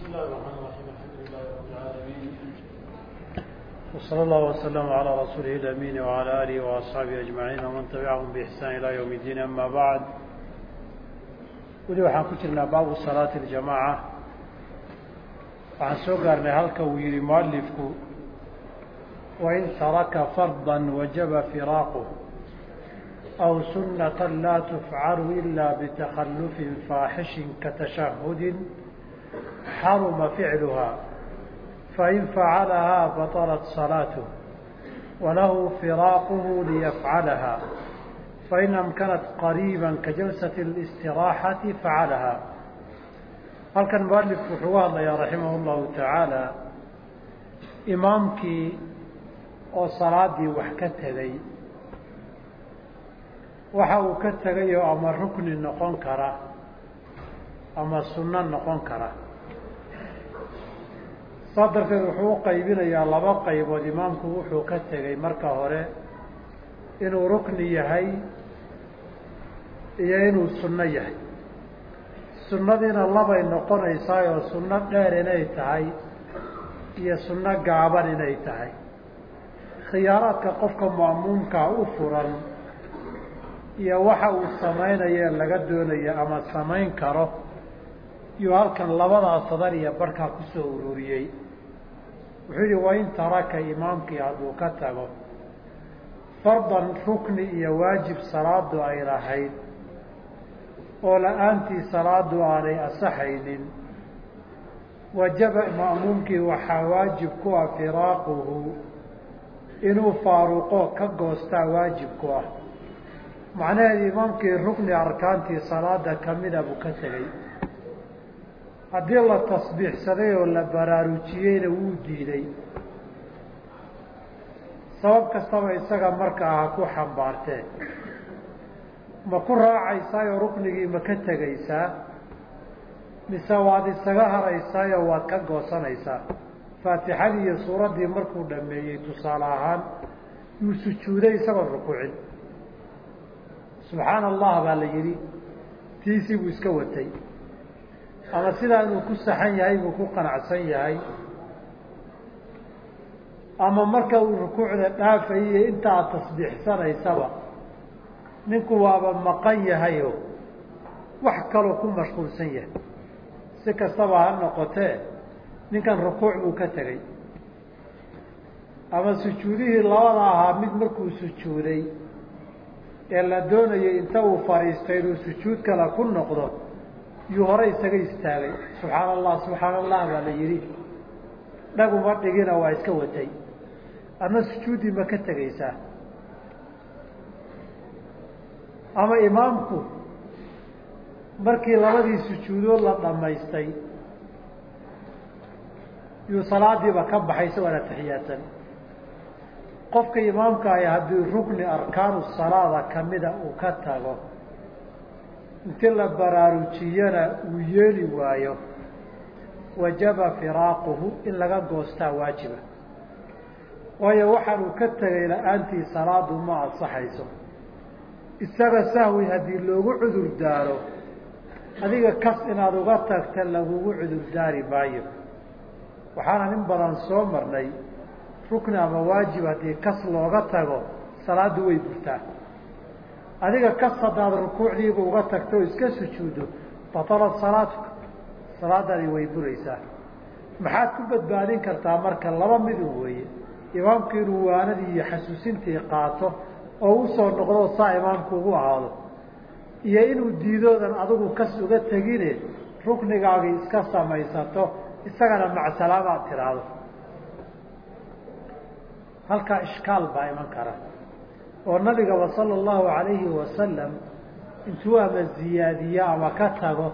بسم الله الرحمن الرحيم الحمد لله رب العالمين وصلى الله وسلم على رسوله الأمين وعلى آله وأصحابه أجمعين ومن تبعهم بإحسان إلى يوم الدين أما بعد weli waxaan ku jirnaa baabu salaati اljamaaca waxaan soo gaarnay halka uu yihi mualifku wain taraka farda wajaba firaaquh aw sunata laa tufcalu ila bitakhalufin faaxishin katashahudin xaruma ficluha fain facalahaa baطalat salaatuh walahu firaaquhu liyafcalaha fain amkanat qariiba kajalsati اlistiraaxati facalaha halkan mualifku wuxuu ga hadlayaa raximah اllahu tacaala imaamkii oo salaadii wax ka tegay waxa uu ka tegayo ama rukni noqon kara ama sunno noqon kara saa darteed wuxuu u qaybinayaa laba qaybood imaamku wuxuu ka tegay marka hore inuu rukni yahay iyo inuu sunno yahay. Sunnadiina labay noqonaysaa oo sunno dheer inay tahay iyo sunno gaaban inay tahay. Khiyaaraadka qofka ma'muumkaa u furan iyo waxa uu samaynayo laga doonayo ama samayn karo iyuu halkan labadaa sadar iyo barhkaa ku soo ururiyey wuxuu yihi wain taraka imaamkii hadduu ka tago. Fardan rukni iyo waajib salaadu ay lahayd. Oo la'aantii salaadu aanay asaxaynin. Wajaba ma'muumkii waxaa waajib ku ah firaaquhu. Inuu faaruqo ka goostaa waajib ku ah. Macnaheedu imaamkii rukni arkaantii salaada kamida buu ka tegey haddii la tasbiixsaday oo la baraarujiyeyna wuu diiday. Sabab kastaba isaga markaa ha ku xambaartee ma ku raacaysaayoo ruknigii ma ka tegaysaa mise waad isaga haraysaayoo waad ka goosanaysaa faatixadii iyo suuraddii markuu dhameeyey tusaale ahaan yuu sujuuday isagoon rukuucin. Subxaana allah baa la yidhi tiisii buu iska watay ama sidaa inuu ku saxan yahay buu ku qanacsan yahay. Ama marka uu rukuucda dhaafayay inta aad tasbiixsanaysaba ninku waaba maqan yahayo wax kaloo ku mashquulsan yahay. Si kastaba ha noqotee ninkan rukuuc buu ka tegey. Ama sujuudihii labada ahaa mid markuu sujuuday ee la doonayay inta uu fadhiistay inuu sujuud kale ku noqdo yuu hore isaga istaagay. Subxaana allah subxaana allah baa la yidhi. Dhaguma dhigina waa iska watay. Adna sujuuddii ma ka tegaysaa ama imaamku markii labadii sujuudood la dhammaystay yuu salaadiiba ka baxay isagoon atixiyaadsan qofka imaamka ahi haddii rukni arkaanu salaada kamida uu ka tago inti la baraarujiyana uu yeeli waayo wajaba firaaquhu in laga goostaa waajiba. Waayo waxaan uu ka tegay la'aantii salaadu ma ansaxayso. Isaga sahwi haddii loogu cudur daaro adiga kas inaad uga tagta lagugu cudur daari maayo. Waxaana in badan soo marnay rukni ama waajib haddii kas looga tago salaaddu way burtaa adiga kas haddaad rukuucdiiba uga tagto o iska sujuuddo batalat salaatuka. Salaadaadi way buraysaa maxaad ku badbaadin kartaa marka laba midun weeye. Imaamku inuu waanadii iyo xasuusintii qaato oo u soo noqdo saa imaamku ugu ahaado. Iyo inuu diidoodan adigu kas uga tegine ruknigaagii iska samaysato isagana macsalaamaad tiraahdo halkaa ishkaal baa iman kara oo nabigaba sala allahu alayhi wasalam intuu ama ziyaadiyo ama ka tago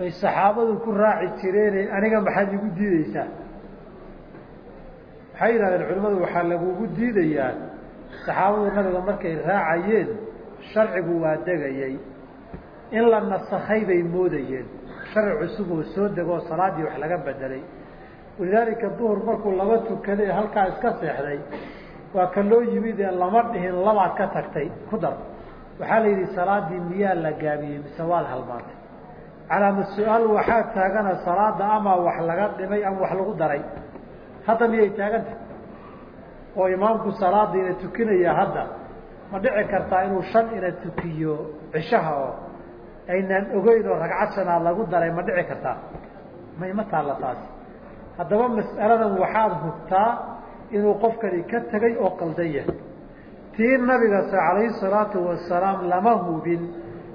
ay saxaabadu ku raaci jireene aniga maxaad igu diideysaa waxay yidhahdeen culimmadu waxaa lagugu diidayaa. Saxaabadu nabiga markay raacayeen sharcigu waa degayay in la nasakhay bay moodayeen. Sharci cusub oo soo dego oo salaaddii wax laga bedelay. Walidaalika duhur markuu laba tukaday halkaa iska seexday waa ka loo yimid ee lama dhihin labaad ka tagtay ku dar. Waxaa la yidhi salaadii miyaa la gaabiyey mise waad halmaantay calaamad su'aal waxaa taagana salaada ama wax laga dhimay ama wax lagu daray. Hadda miyay taaganta oo imaamku salaada ina tukinaya hadda. Ma dhici kartaa inuu shan ina tukiyo cishaha oo aynaan ogeyn oo ragcad shanaad lagu daray ma dhici kartaa? May ma taalla taasi. Haddaba mas'aladan waxaad hubtaa inuu qofkani ka tegay oo qaldan yahay. Tii nabiga calayhi salaatu wasalaam lama hubin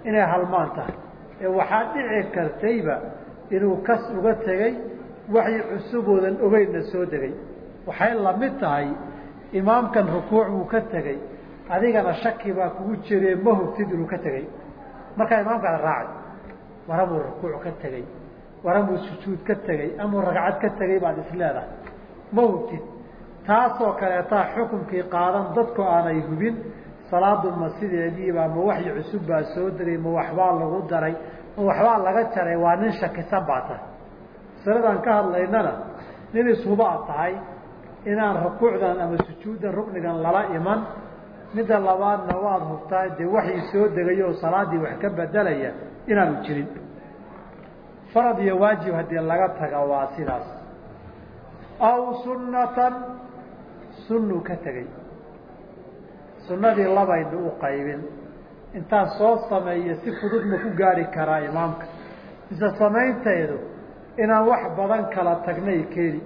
inay halmaan tahay. Ee waxaa dhici kartayba inuu kas uga tegey waxay cusuboodan ogeynna soo degay. Waxay la mid tahay imaamkan rukuuc buu ka tegey adigana shaki baa kugu jiree ma hubtid inuu ka tegey markaa imaamkaada raacay. Waramuu rukuuc ka tegey waramuu sujuud ka tegey amuu ragcad ka tegey baad isleedahay ma hubtid taasoo kaleetaa xukunkii qaadan dadku aanay hubin. Salaadu ma sideediiba ma waxyi cusub baa soo degay ma waxbaa lagu daray ma waxbaa laga jaray waa nin shakisan baa tahay. Masaladaan ka hadlaynana nin ishubaad tahay inaan rukuucdan ama sujuuddan ruknigan lala iman. Midda labaadna waad hubtaa dee waxii soo degay oo salaadii wax ka bedelaya inaanu jirin. Farad iyo waajib haddii laga taga waa sidaas. Aw sunnatan sunnuu ka tegey. Sunnadii labaynu u qaybin. Intaan soo sameeyo si fudud ma ku gaari karaa imaamka. Mise samaynteedu inaan wax badan kala tagnay keeni.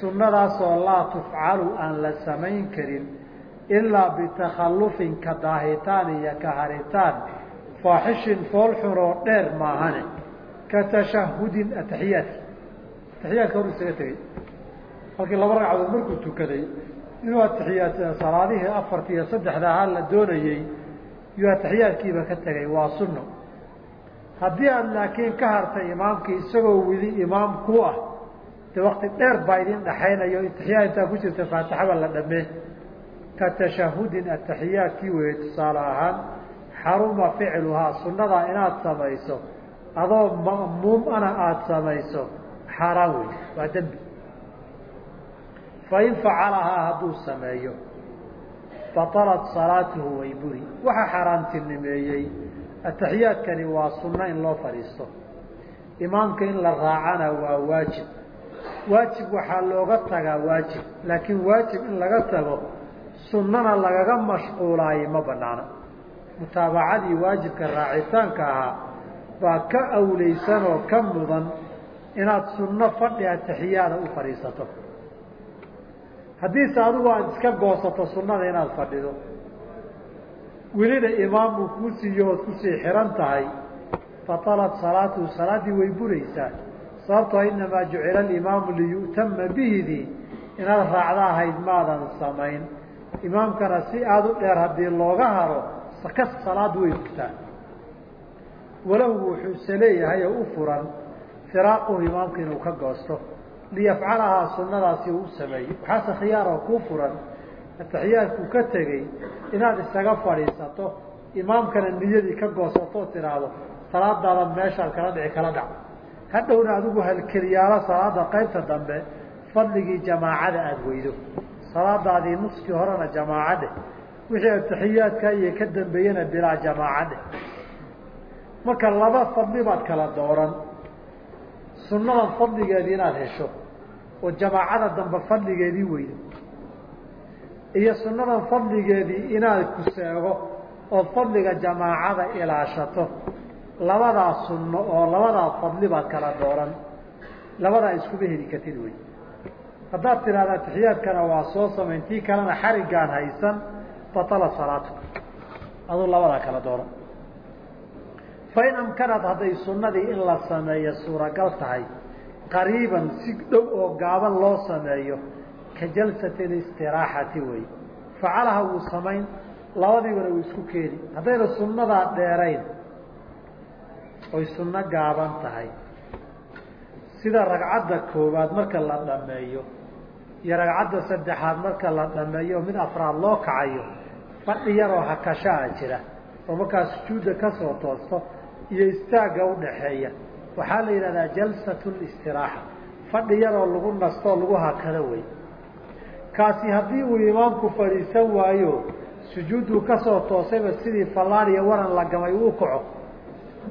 Sunnadaasoo laa tufcalu aan la samayn karin ilaa bitakhallufin ka daahitaan iyo ka haritaan. Faaxishin foolxun oo dheer maahane. Ka tashahudin ataxiyaadki ataxiyaadka hor isaga tegey. Halkii laba ragcadood markuu tukaday inuu atixiyaad salaadihii afarta iyo saddexda ahaa la doonayey yuu atixiyaadkiiba ka tegay waa sunno. Haddii aad laakiin ka hartay imaamkii isagoo weli imaam ku ah dee wakti dheer baa idin dhaxaynayo atixiyaad intaa ku jirta faatixaba la dhammee. Ka tashahudin atixiyaadkii weeye tusaale ahaan xaruma ficluhaa sunnadaa inaad samayso adoo ma'muum ana aada samayso xaaraan wey waa dembi fain facalahaa hadduu sameeyo batalat salaatuhu way buri. Waxaa xaaraantinimeeyey ataxiyaadkani waa sunno in loo fadhiisto. Imaamka in la raacana waa waajib. Waajib waxaa looga tagaa waajib. Laakiin waajib in laga tago sunnana lagaga mashquulaayo ma banaana mutaabacadii waajibka raacitaanka ahaa baa ka awlaysan oo ka mudan inaad sunno fadhi atixiyaada u fadhiisato haddiise adigu aada iska goosato sunnada inaad fadhido. Welina imaam uu kuu siiyo ood ku sii xihan tahay. Batalat salaatuhu salaaddii way buraysaa. Sababtoo inamaa jucila alimaamu liyu'tama bihidii inaad raacda ahayd maadan samayn. Imaamkana si aada u dheer haddii looga haro sakas salaaddu way burtaa walahu wuxuuse leeyahay oo u furan firaaquhu imaamka inuu ka goosto liyafcalahaa sunnadaasi uu sameeyey. Waxaase khiyaaroo kuu furan ataxiyaadku ka tegey inaad isaga fadhiisato imaamkana niyadii ka goosato tidhaahdo salaadaada meeshaad kala dhici kala dhac. Hadhowna adigu halkeliyaalo salaada qaybta dambe fadligii jamaacada aada weydo. Salaadaadii nuskii horena jamaaca dheh wixii ataxiyaadka iyo ka dambeeyena bilaa jamaaca marka laba fadli baad kala dooran sunnadan fadligeedii inaad hesho oo jamaacada dambe fadligeedii weydo iyo sunnadan fadligeedii inaad ku seego oo fadliga jamaacada ilaashato. Labadaa sunno oo labadaa fadli baad kala dooran. Labadaa iskuma heli kartid wey. Haddaad tidhahda atixiyaadkana waa soo samayn tii kalena xariggaan haysan batala salaatu aduu labadaa kala dooran fain amkanad hadday sunnadii in la sameeyo suuragal tahay qariiban si dhow oo gaaban loo sameeyo ka jalsati listiraaxati wey facalaha wuu samayn labadiibana wuu isku keeni. Haddayna sunnadaa dheerayn oy sunno gaaban tahay. Sida ragcadda koowaad marka la dhameeyo iyo ragcadda saddexaad marka la dhameeyo mid afraad loo kacayo fadhi yaroo hakashaa jira oo markaa sujuudda ka soo toosto iyo istaagga udhaxeeya waxaa la yidhahdaa jalsat listiraaxa. Fadhi yaroo lagu nastoo lagu hakado wey kaasi haddii uu imaamku fadhiisan waayo sujuudduu ka soo toosayba sidii fallaan iyo waran la gamay uu kaco.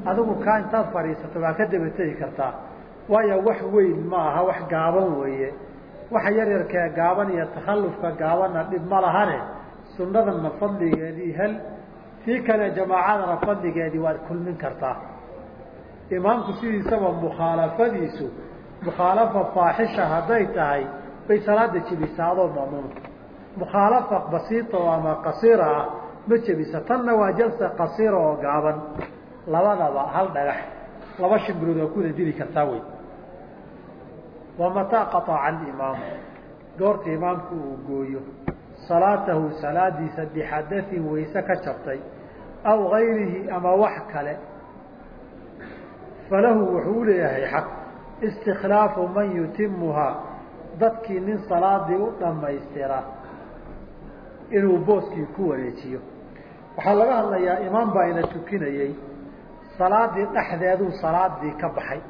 Adigu kaa intaad fadhiisato waa ka daba tegi kartaa. Waayo wax weyn ma aha wax gaaban weeye. Waxa yaryarkee gaaban iyo takhallufka gaabanna dhib ma lahane. Sunnadana fadligeedii hel tii kale jamaacadana fadligeedii waad kulmin kartaa. Imaamku sidiisaba mukhaalafadiisu mukhaalafa faaxisha hadday tahay bay salaada jebisaa adoo ma'muuma mukhaalafa basiita ama qasiira ah ma jebisa tanna waa jalsa qasiira oo gaaban. Labadaba hal dhagax laba shimbirood waa kuwada dili kartaa wey. Wa mataa qaطaca alimaamu goorta imaamku uu gooyo salaatahu salaadiisa bixadain wayse ka jabtay aw gayrihi ama wax kale falahu wuxuu uleeyahay xaq. Istikhlaafu man yutimuhaa dadkii nin salaadii u dhammaystira inuu booskii ku wareejiyo. Waxaa laga hadlayaa imaam baa ina tukinayey salaadii dhexdeeduu salaadii ka baxay.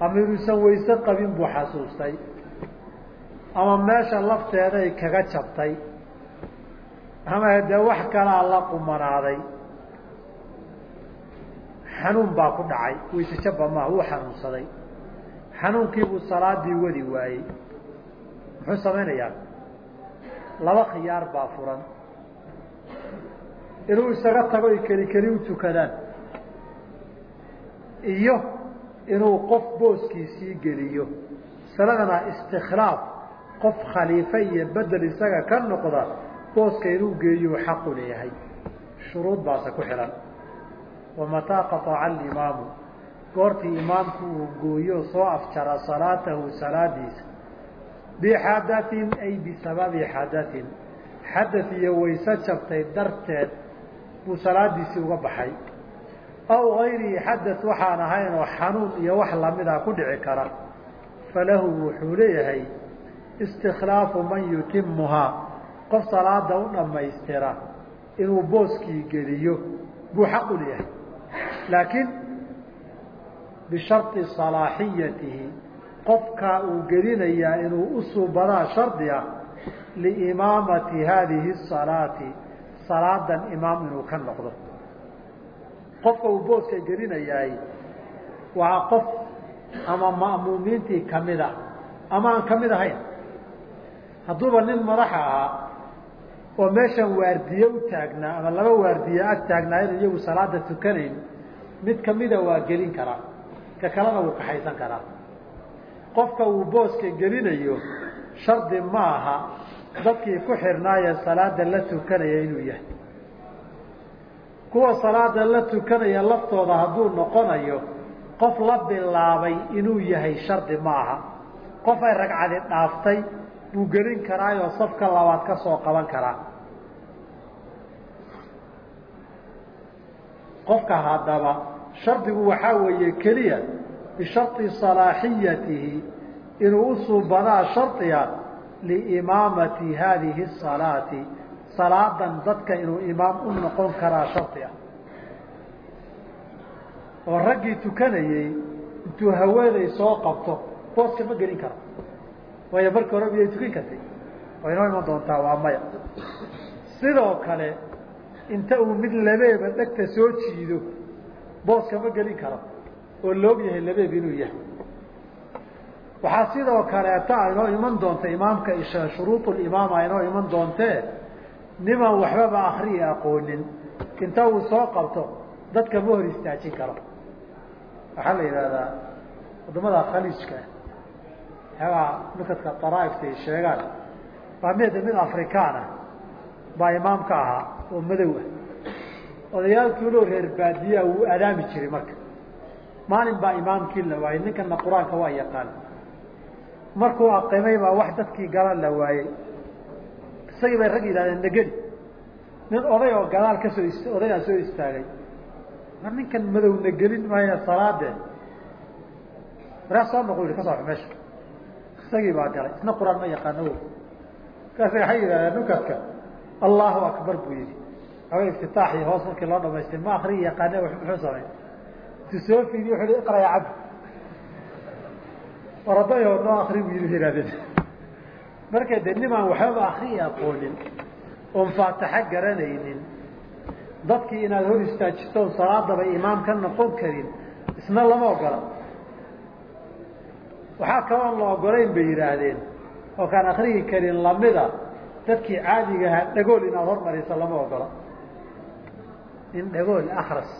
Ama inuusan wayse qabin buu xasuustay. Ama meesha lafteeday kaga jabtay ama dee wax kalaa la qumanaaday xanuun baa ku dhacay. Wayse jaba maaha wuu xanuunsaday. Xanuunkiibuu salaadii wadi waayey. Muxuu samaynayaa? Laba khiyaar baa furan. Inuu isaga tago ay keli keli u tukadaan. Iyo inuu qof booskiisii geliyo. Masaladana istikhlaaf qof khaliife iyo bedel isaga ka noqda booska inuu geeyu xaqu leeyahay. Shuruud baase ku xihan wamataa qaطaca alimaamu. Goortii imaamku uu gooyo soo afjara salaatahu salaadiisa. Bixadain ay bisababi xadain xadad iyo wayse jabtay darteed buu salaadiisii uga baxay. Aw ayrihi xadad waxaan ahayn oo xanuun iyo wax lamida ku dhici kara. Falahu wuxuu leeyahay istikhlaafu man yutimuhaa qof salaada u dhammaystira inuu booskii geliyo buu xaq u leeyahay laakiin bisharطi صalaaxiyatihi qofkaa uu gelinayaa inuu u suubadaa shardi ah liimaamati haadihi الsalaati salaadan imaam inuu ka noqdo qofka uu booska gelinayaay waa qof ama ma'muumiintii kamida ama aan kamid ahayn hadduuba nin madaxa ahaa oo meeshan waardiye u taagnaa ama laba waardiye ag taagnaa inu iyagu salaada tukanayn mid kamida waa gelin karaa ka kalena wuu kaxaysan karaa. Qofka uu booska gelinayo shardi ma aha. Dadkii ku xirnaaye salaada la tukanaya inuu yahay. Kuwa salaada la tukanaya laftooda hadduu noqonayo qof la bilaabay inuu yahay shardi ma aha. Qof ay ragcadi dhaaftay buu gelin karaayoo safka labaad ka soo qaban karaa qofka haddaba shardigu waxaa weeye keliya bisharطi صalaaxiyatihi inuu u suubadaa shardiga liimaamati haadihi الsalaati salaadan dadka inuu imaam u noqon karaa shardi ah oo raggii tukanayey intuu haweenay soo qabto booska ma gelin karo waayo markii hore miyay tukin kartay? Way inoo iman doontaa waa maya. Sidoo kale inta uu mid labeeba dhegta soo jiido booska ma gelin karo oo loog yahay labeeb inuu yahay. Waxaa sidoo kaleeta inoo iman doonta imaamka shuruulimaama inoo iman doontee niman waxbaba akriyi aqoonin. Inta uu soo qabto dadka ma hor istaajin karo. Waxaa la yidhahdaa waddamada khaliijka waxyaabaa nukadka daraaifta ay sheegaan. Baa mida mid afrikaan ah baa imaam ka ahaa oo madow ah. Odayaalkiiloo reer baadiyaa wuu adaami jiray marka. Maalin baa imaamkii la waayey ninkana qur'aanka waa yaqaan. Markuu aqimay baa wax dadkii gala la waayey isagii bay rag yidhahdeen nageli. Nin oday oo gadaal ka soo is odayaa soo istaagay. Mar ninkan madow nagelin maayo salaadee maraa soo noqo yihi ka soo meesha isagii baa galay. Isna qur'aan ma yaqaano? Markaasa waxay yidhahdeen nukadka allahu akbar buu yihi aba iftitaaxii hoos markii loo dhamaystay ma akriyi yaqaane muxuu samay intu soo fiidiy wuxu hi iqra ya cabdi waradayo noo akri bu yii yihahdeen marka de nimaan waxbaba akriyi aqoonin oon faataxo garanaynin dadkii inaad hor istaajistoon salaadaba imaam ka noqon karin isna lama ogola waxaa kaloon la ogolayn bay yidhaahdeen. Oo kaan akrigi karin lamida dadkii caadiga ahaa dhagool inaad hormarayso lama ogola. In dhagool akras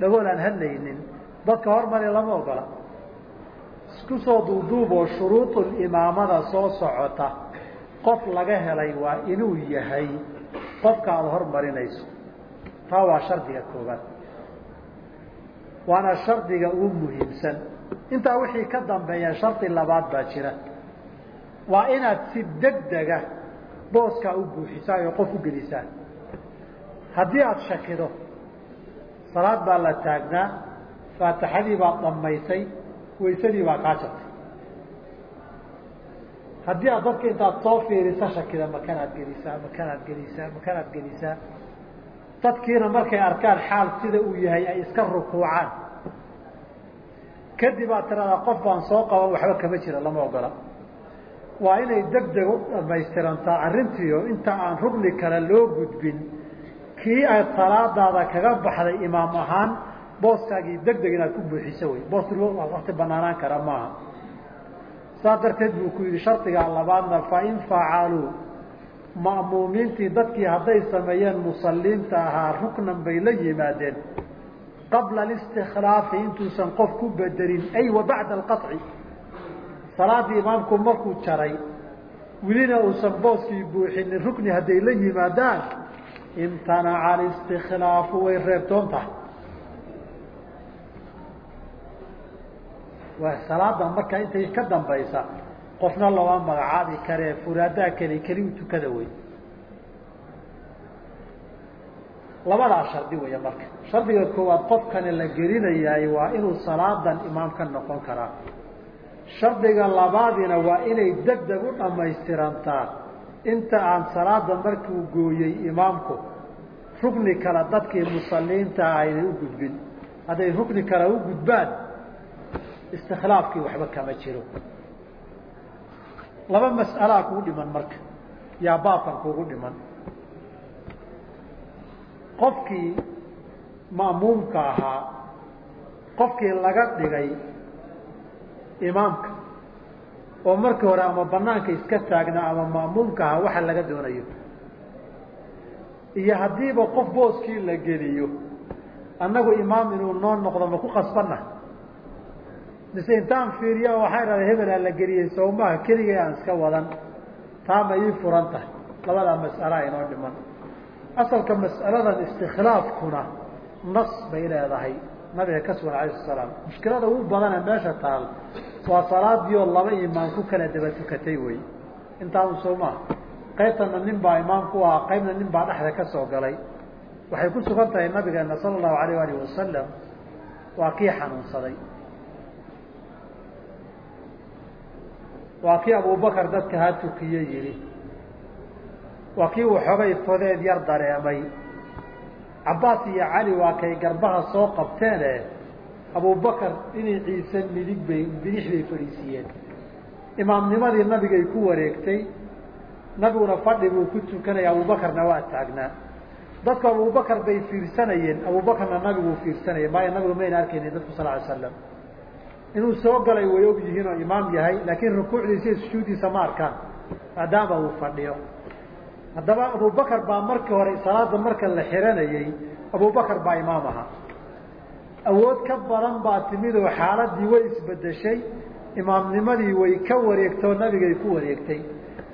dhagool aan hadlaynin dadka hormari lama ogola. Isku soo duuduuboo shuruudul imaamada soo socota qof laga helay waa inuu yahay qofka aada hormarinayso. Taa waa shardiga koobaad waana shardiga ugu muhiimsan intaa wixii ka dambeeya shardi labaad baa jira. Waa inaad si degdega booskaa u buuxisaa oo qof u gelisaa. Haddii aada shakido salaad baa la taagnaa faatixadii baad dhammaysay waysadii baa kaa jabtay. Haddii aad dadka intaad soo fiirisa shakida makanaad gelisaa makanaad gelisaa makanaad gelisaa? Dadkiina markay arkaan xaal sida uu yahay ay iska rukuucaan kadib aad tiradaa qof baan soo qaban waxba kama jira lama ogola. Waa inay deg deg u dhamaystirantaa arrintiio inta aan rugni kale loo gudbin. Kii aad salaadaada kaga baxday imaam ahaan booskaagii deg deg inaad ku buuxiso wey. Boos wakti banaanaan kara maaha saas darteed buu ku yidhi shardigaa labaadna fain facaluu ma'muumiintii dadkii hadday sameeyeen musaliinta ahaa ruknan bay la yimaadeen qabla اlistikhlaafi intuusan qof ku bedelin ay wa bacda alqaطci salaadii imaamku markuu jaray welina uusan booskii buuxinin rukni hadday la yimaadaan imtanaca alistikhlaafu way reebtoon tahay. Salaada marka intay ka dambaysa qofna lama magacaabi karee furaadaa keli keli u tukada wey labadaa shardi weya marka. Shardiga koowaad qofkani la gelinayaay waa inuu salaadan imaam ka noqon karaa. Shardiga labaadina waa inay deg deg u dhamaystirantaa inta aan salaada markuu gooyey imaamku rukni kale dadkii musaliintaa aynay u gudbin. Hadday rukni kale u gudbaan istikhlaafkii waxba kama jiro. Laba mas'alaa kuu dhiman marka. Yaa baabkan kuugu dhiman qofkii ma'muumka ahaa qofkii laga dhigay imaamka oo markii hore ama banaanka iska taagnaa ama ma'muumka ahaa waxa laga doonayo. Iyo haddiiba qof booskii la geliyo annagu imaam inuu noo noqdo ma ku qasbanna? Mise intaan fiiriya waxay dhahay hebelaa la geliyey sawmaha keligay aan iska wadan? Taa ma ii furan tahay? Labadaa mas'alaa inoo dhiman asalka mas'aladan istikhlaafkuna nas bay leedahay. Nabiga ka sugan alayh salaam. Mushkilada ugu badane meesha taal waa salaadii oo laba imaam ku kala daba tukatay wey. Intaanu sawmaha qaybtana nin baa imaamku ahaa qaybna nin baa dhexda ka soo galay. Waxay ku sugan tahay nabigeena sala allahu alayh alih wasalam waa kii xanuunsaday. Waa kii abubakar dadka ha tukiye yidhi waa kii waxoogay fodeed yar dareemay. Cabbaas iyo cali waa kay garbaha soo qabteene abubakar dhinaciisa midig bay bidix bay fadhiisiiyeen imaamnimadii nabigay ku wareegtay. Nabiguna fadhi buu ku tukanaya abubakarna waa taagnaa dadku abubakar bay fiirsanayeen. Abubakarna nabiguu fiirsanaya maayo nabigu mayna arkaynin dadku sal alay slam inuu soo galay way og yihiin oo imaam yahay laakiin rukuucdiisa iyo sujuuddiisa ma arkaan. Maadaama uu fadhiyo haddaba abubakar baa markii hore salaada marka la xiranayey abubakar baa imaam ahaa. Awood ka badan baa timid oo xaaladii way isbedeshay imaamnimadii way ka wareegtoo nabigay ku wareegtay.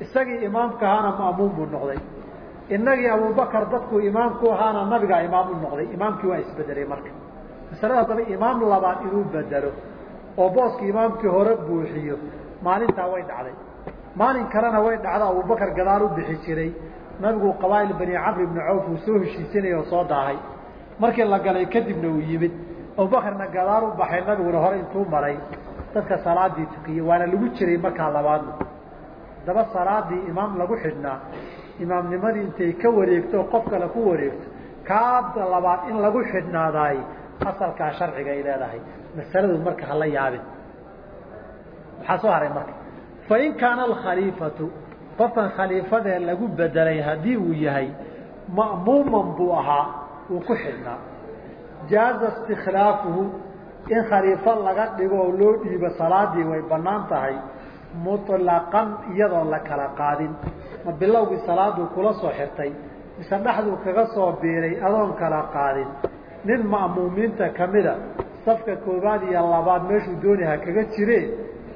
Isagii imaamka ahaana ma'muum buu noqday. Inagii abubakar dadku imaamku ahaana nabigaa imaam u noqday. Imaamkii waa isbedelay marka. Masalada haddaba imaam labaad inuu bedelo oo booska imaamkii hore buuxiyo maalintaa way dhacday maalin kalena way dhacdo abubakar gadaal u bixi jiray. Nabigu qabaa'il bani camr ibni cawf uu soo heshiisanaya oo soo daahay. Markii la galay kadibna uu yimid. Abubakarna gadaal u baxay nabiguna hore intuu maray. Dadka salaadii tukiyey waana lagu jiray markaa labaadna haddaba salaadii imaam lagu xidhnaa. Imaamnimadii intay ka wareegto qof kale ku wareegto. Kaada labaad in lagu xidhnaadaay asalkaa sharciga ay leedahay. Masaladu marka hala yaabin. Maxaa soo haray marka fain kaana alkhaliifatu qofkan khaliifadee lagu bedelay haddii uu yahay ma'muuman buu ahaa wuu ku xidhnaa jaaza istikhlaafuhu in khaliifo laga dhigo oo loo dhiibo salaadii way bannaan tahay muطlaqan iyadoon la kala qaadin ma bilowgii salaaduu kula soo xirtay mise dhexduu kaga soo biiray adoon kala qaadin nin ma'muumiinta kamida safka koobaad iyo labaad meeshuu doonaha kaga jire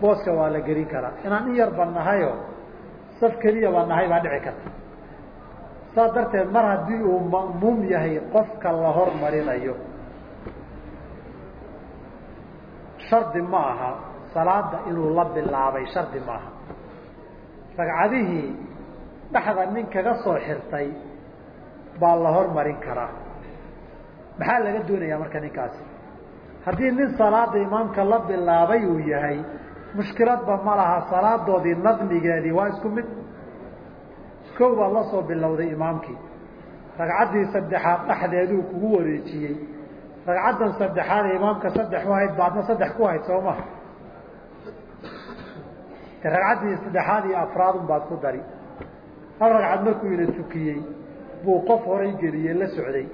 booska waa la gelin karaa. Inaan in yarba nahayo saf keliyaba nahay baa dhici karta. Saas darteed mar haddii uu ma'muum yahay qofka la hormarinayo shardi ma aha. Salaada inuu la bilaabay shardi ma aha. Ragcadihii dhexda nin kaga soo xirtay baa la hormarin karaa. Maxaa laga doonayaa marka ninkaasi? Haddii nin salaada imaamka la bilaabay uu yahay mushkiladba ma laha salaadoodii nadmigeedii waa isku mid. Kow baad la soo bilowday imaamkii. Ragcaddii saddexaad dhexdeeduu kugu wareejiyey. Ragcaddan saddexaad ee imaamka saddex u hayd baadna saddex ku hayd soo maha de ragcaddii saddexaad iyo afraadun baad ku dari. Hal ragcad markuu ina tukiyey buu qof horay geliyey la socday.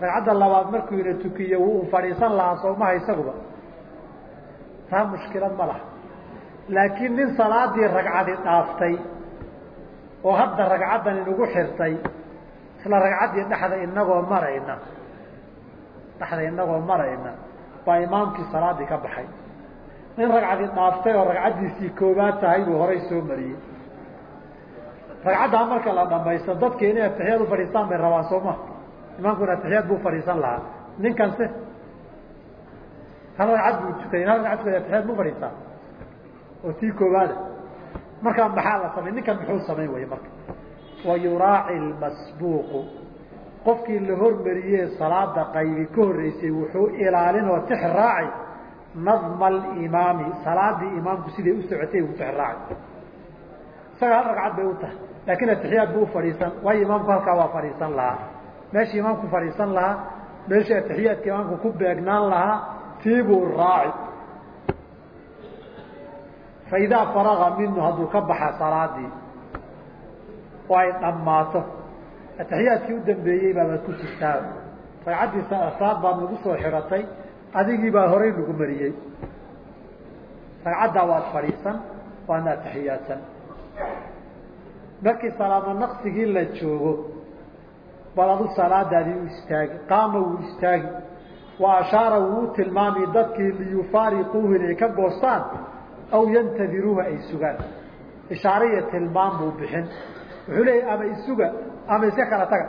Ragcadda labaad markuu ina tukiyey wuu un fadhiisan lahaa soomaha isaguba taa mushkilad ma laha laakiin nin salaadii ragcadi dhaaftay oo hadda ragcaddan inugu xirtay isla ragcaddii dhexda inagoo marayna dhexda inagoo marayna baa imaamkii salaadii ka baxay. Nin ragcadi dhaaftay oo ragcaddiisii koobaad tahay buu horay soo mariyey. Ragcaddaa marka la dhamaysto dadki inay atixiyaad u fadhiistaan bay rabaan soo ma imaamkuna atixiyaad buu fadhiisan lahaa. Ninkanse hal ragcad buu tukaday hal ragcad tukada atixiyaad buu fadhiistaa oo tii koobaada markaa maxaa la samay ninkan muxuu samayn waya marka. Wa yuraaci lmasbuuqu qofkii la hormariyee salaada qaybi ka horreysay wuxuu ilaalin oo tix nadma alimaami salaadii imaamku siday u socotay uu tix isaga hal ragcad bay u tahay laakiin atixiyaad buu ufadhiisan waayo imaamku halkaa waa fadhiisan lahaa. Meeshii imaamku fadhiisan lahaa meeshii atixiyaadka imaamku ku beegnaan lahaa tii buu raaci faidaa faraga minhu hadduu ka baxa salaadii oo ay dhammaato atixiyaadkii u dambeeyey baabaad ku jirtaa ragcaddii saad baad nagu soo xiratay adigii baa horay nagu mariyey ragcaddaa waad fadhiisan waadna atixiyaadsan markii salaamo naqsigii la joogo bal adu salaadaadii u istaagi qaama wuu istaagi wa ashaara wuu u dadkii liyufaariquuhu inay ka goostaan aw yantadiruuha ay sugaan ishaariya tilmaam buu bixin wuxuu leeyahy ama isuga ama iska kala taga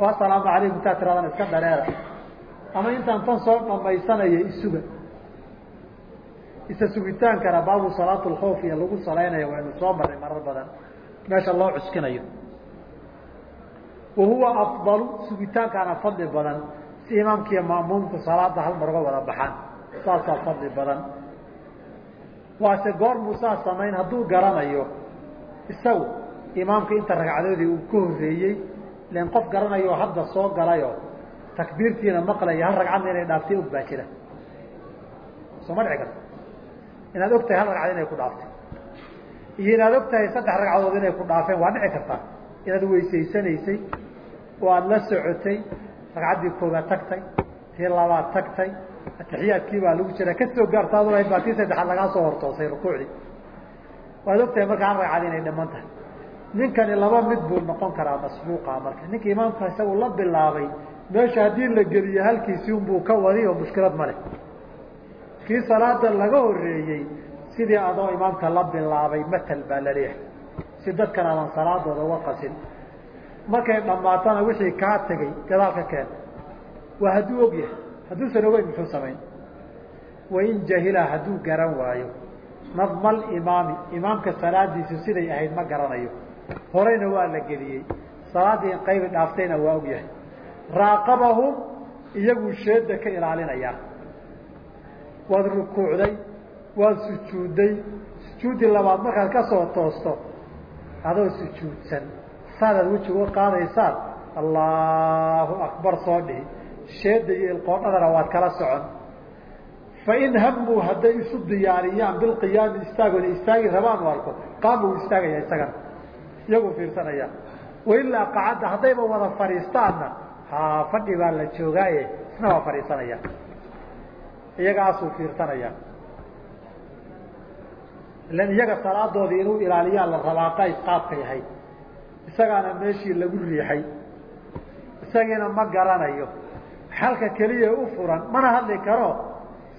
oo asalaamu calaykum intaa tiraadaan iska dareera ama intaan tan soo dhamaysanaya isuga isa sugitaankana baabu salaatu lkhawf iyo lagu salaynayo waynu soo marray marar badan meesha loo cuskinayo wa afdalu sugitaankaana fadli badan si imaamkiiyo ma'muumku salaada hal mar uga wada baxaan saasaa fadli badan waase goormuu saa samayn hadduu garanayo isagu imaamka inta ragcadoodii uu ka horreeyey len qof garanayo hadda soo galayo takbiirtiina maqlaya hal ragcadna inay dhaaftay og baa jira. Soo ma dhici karto? Inaad og tahay hal ragcad inay ku dhaaftay iyo inaad og tahay saddex ragcadood inay ku dhaafeen waa dhici kartaa inaad weysaysanaysay oo aada la socotay ragcaddii koobaad tagtay tii labaad tagtay atixiyaadkii baa lagu jira ka soo gaarta ad lahayd baa tii saddexaad lagaa soo hortoosay rukuucdii waad og tahay marka hal ragcad inay dhiman tahay. Ninkani laba mid buu noqon karaa masbuuqa marka. Ninka imaamka isagu la bilaabay meesha haddii la geliyo halkiisii unbuu ka wadi mushkilad ma kii salaada laga horeeyey sidii adoo imaamka la bilaabay matal baa la leeyahay. Si dadkan aadan salaadooda uga qasin. Markay dhammaatana wixii kaa tegey gadaal ka keen. Waa hadduu og hadduusan ogeyn muxuu samayn? Wain jahila hadduu garan waayo. Nadma alimaami imaamka salaadiisu siday ahayd ma garanayo. Horeyna waa la geliyey. Salaaddii qaybi dhaaftayna waa og yahay. Raaqabahum iyaguu sheeda ka ilaalinayaa waad rukuucday waad sujuudday. Sujuuddii labaad markaad ka soo toosto adoo sujuudsan. Saadaad weji uga qaadaysaad? Allahu akbar soo dhihi sheeda iyo ilqoodhadana waad kala socon. Fain hamuu hadday isu diyaariyaan bilqiyaami istaagoona istaagi rabaan u arko qaama uu istaagaya isagana iyaguu fiirsanaya. Wailaa qacadda haddayba wada fadhiistaanna ha fadhi baa la joogaaye isna waa fadhiisanaya. Iyagaasuu fiirsanaya. Ilan iyaga salaadoodii inuu ilaaliyaa la rabaa qays qaabka yahay isagaana meeshii lagu riixay. Isagiina ma garanayo xalka keliya u furan mana hadli karo.